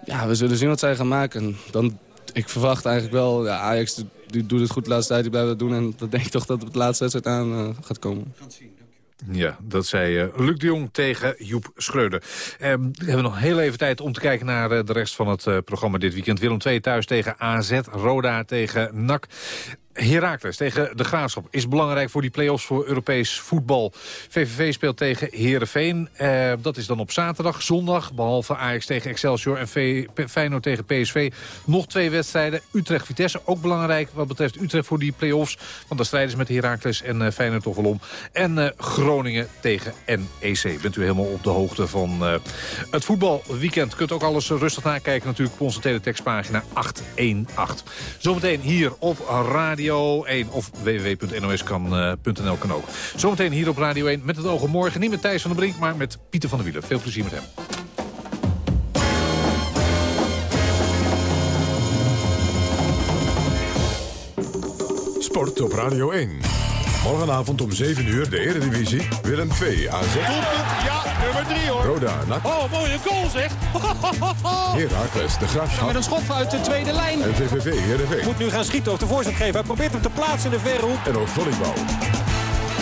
Ja, we zullen zien wat zij gaan maken. Dan, ik verwacht eigenlijk wel, ja, Ajax die doet het goed de laatste tijd, die blijft dat doen. En dat denk ik toch dat het de laatste wedstrijd aan gaat komen. Gaat zien. Ja, dat zei uh, Luc de Jong tegen Joep Schreuder. Uh, we hebben nog heel even tijd om te kijken naar uh, de rest van het uh, programma dit weekend. Willem 2 thuis tegen AZ, Roda tegen NAC. Heracles tegen de Graafschap is belangrijk voor die play-offs voor Europees voetbal. VVV speelt tegen Heerenveen. Uh, dat is dan op zaterdag, zondag. Behalve Ajax tegen Excelsior en Feyenoord tegen PSV. Nog twee wedstrijden. Utrecht-Vitesse ook belangrijk wat betreft Utrecht voor die play-offs. Want daar strijden ze met Heracles en uh, Feyenoord toch wel om. En uh, Groningen tegen NEC. Bent u helemaal op de hoogte van het voetbalweekend. Kunt ook alles rustig nakijken natuurlijk op onze teletextpagina 818. Zometeen hier op Radio Radio 1 of www.nos.nl kan ook. Zometeen hier op Radio 1 met het oog op morgen. Niet met Thijs van der Brink, maar met Pieter van der Wielen. Veel plezier met hem. Sport op Radio 1. Morgenavond om 7 uur de Eredivisie. Willem 2 AZ. Ja, nummer 3 hoor. Roda NAC. Oh, mooie goal zeg. Heracles de Graafschap. Met een schot uit de tweede lijn. En VVV Heerenveen. Moet nu gaan schieten of de voorzet geven. Hij probeert hem te plaatsen in de verre hoek. En ook volleybal.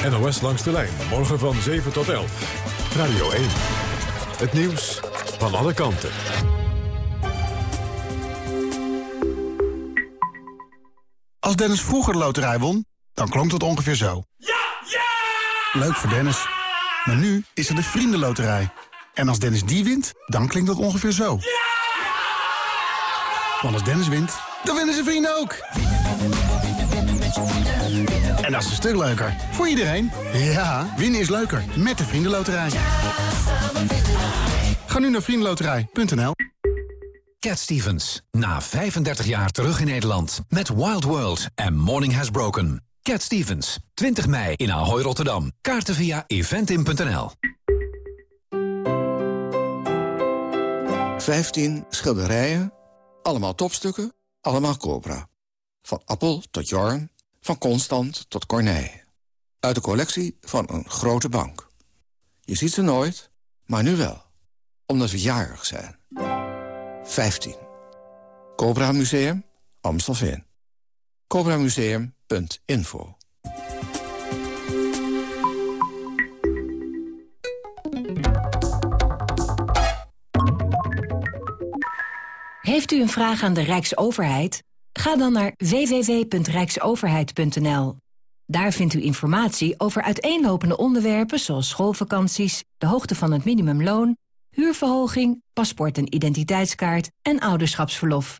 NOS langs de lijn. Morgen van 7 tot 11. Radio 1. Het nieuws van alle kanten. Als Dennis vroeger de loterij won, dan klonk het ongeveer zo. Ja! Ja! Leuk voor Dennis. Maar nu is er de Vriendenloterij. En als Dennis die wint, dan klinkt dat ongeveer zo. Want als Dennis wint, dan winnen zijn vrienden ook. En dat is een stuk leuker. Voor iedereen. Ja, winnen is leuker. Met de Vriendenloterij. Ga nu naar vriendenloterij.nl Cat Stevens, na 35 jaar terug in Nederland. Met Wild World en Morning Has Broken. Cat Stevens, 20 mei in Ahoy Rotterdam. Kaarten via eventim.nl 15 schilderijen, allemaal topstukken, allemaal Cobra. Van Appel tot Jorn, van Constant tot Corneille. Uit de collectie van een grote bank. Je ziet ze nooit, maar nu wel. Omdat we jarig zijn. 15. Cobra Museum, Amstelveen. CobraMuseum.info Heeft u een vraag aan de Rijksoverheid? Ga dan naar www.rijksoverheid.nl. Daar vindt u informatie over uiteenlopende onderwerpen zoals schoolvakanties, de hoogte van het minimumloon, huurverhoging, paspoort en identiteitskaart en ouderschapsverlof.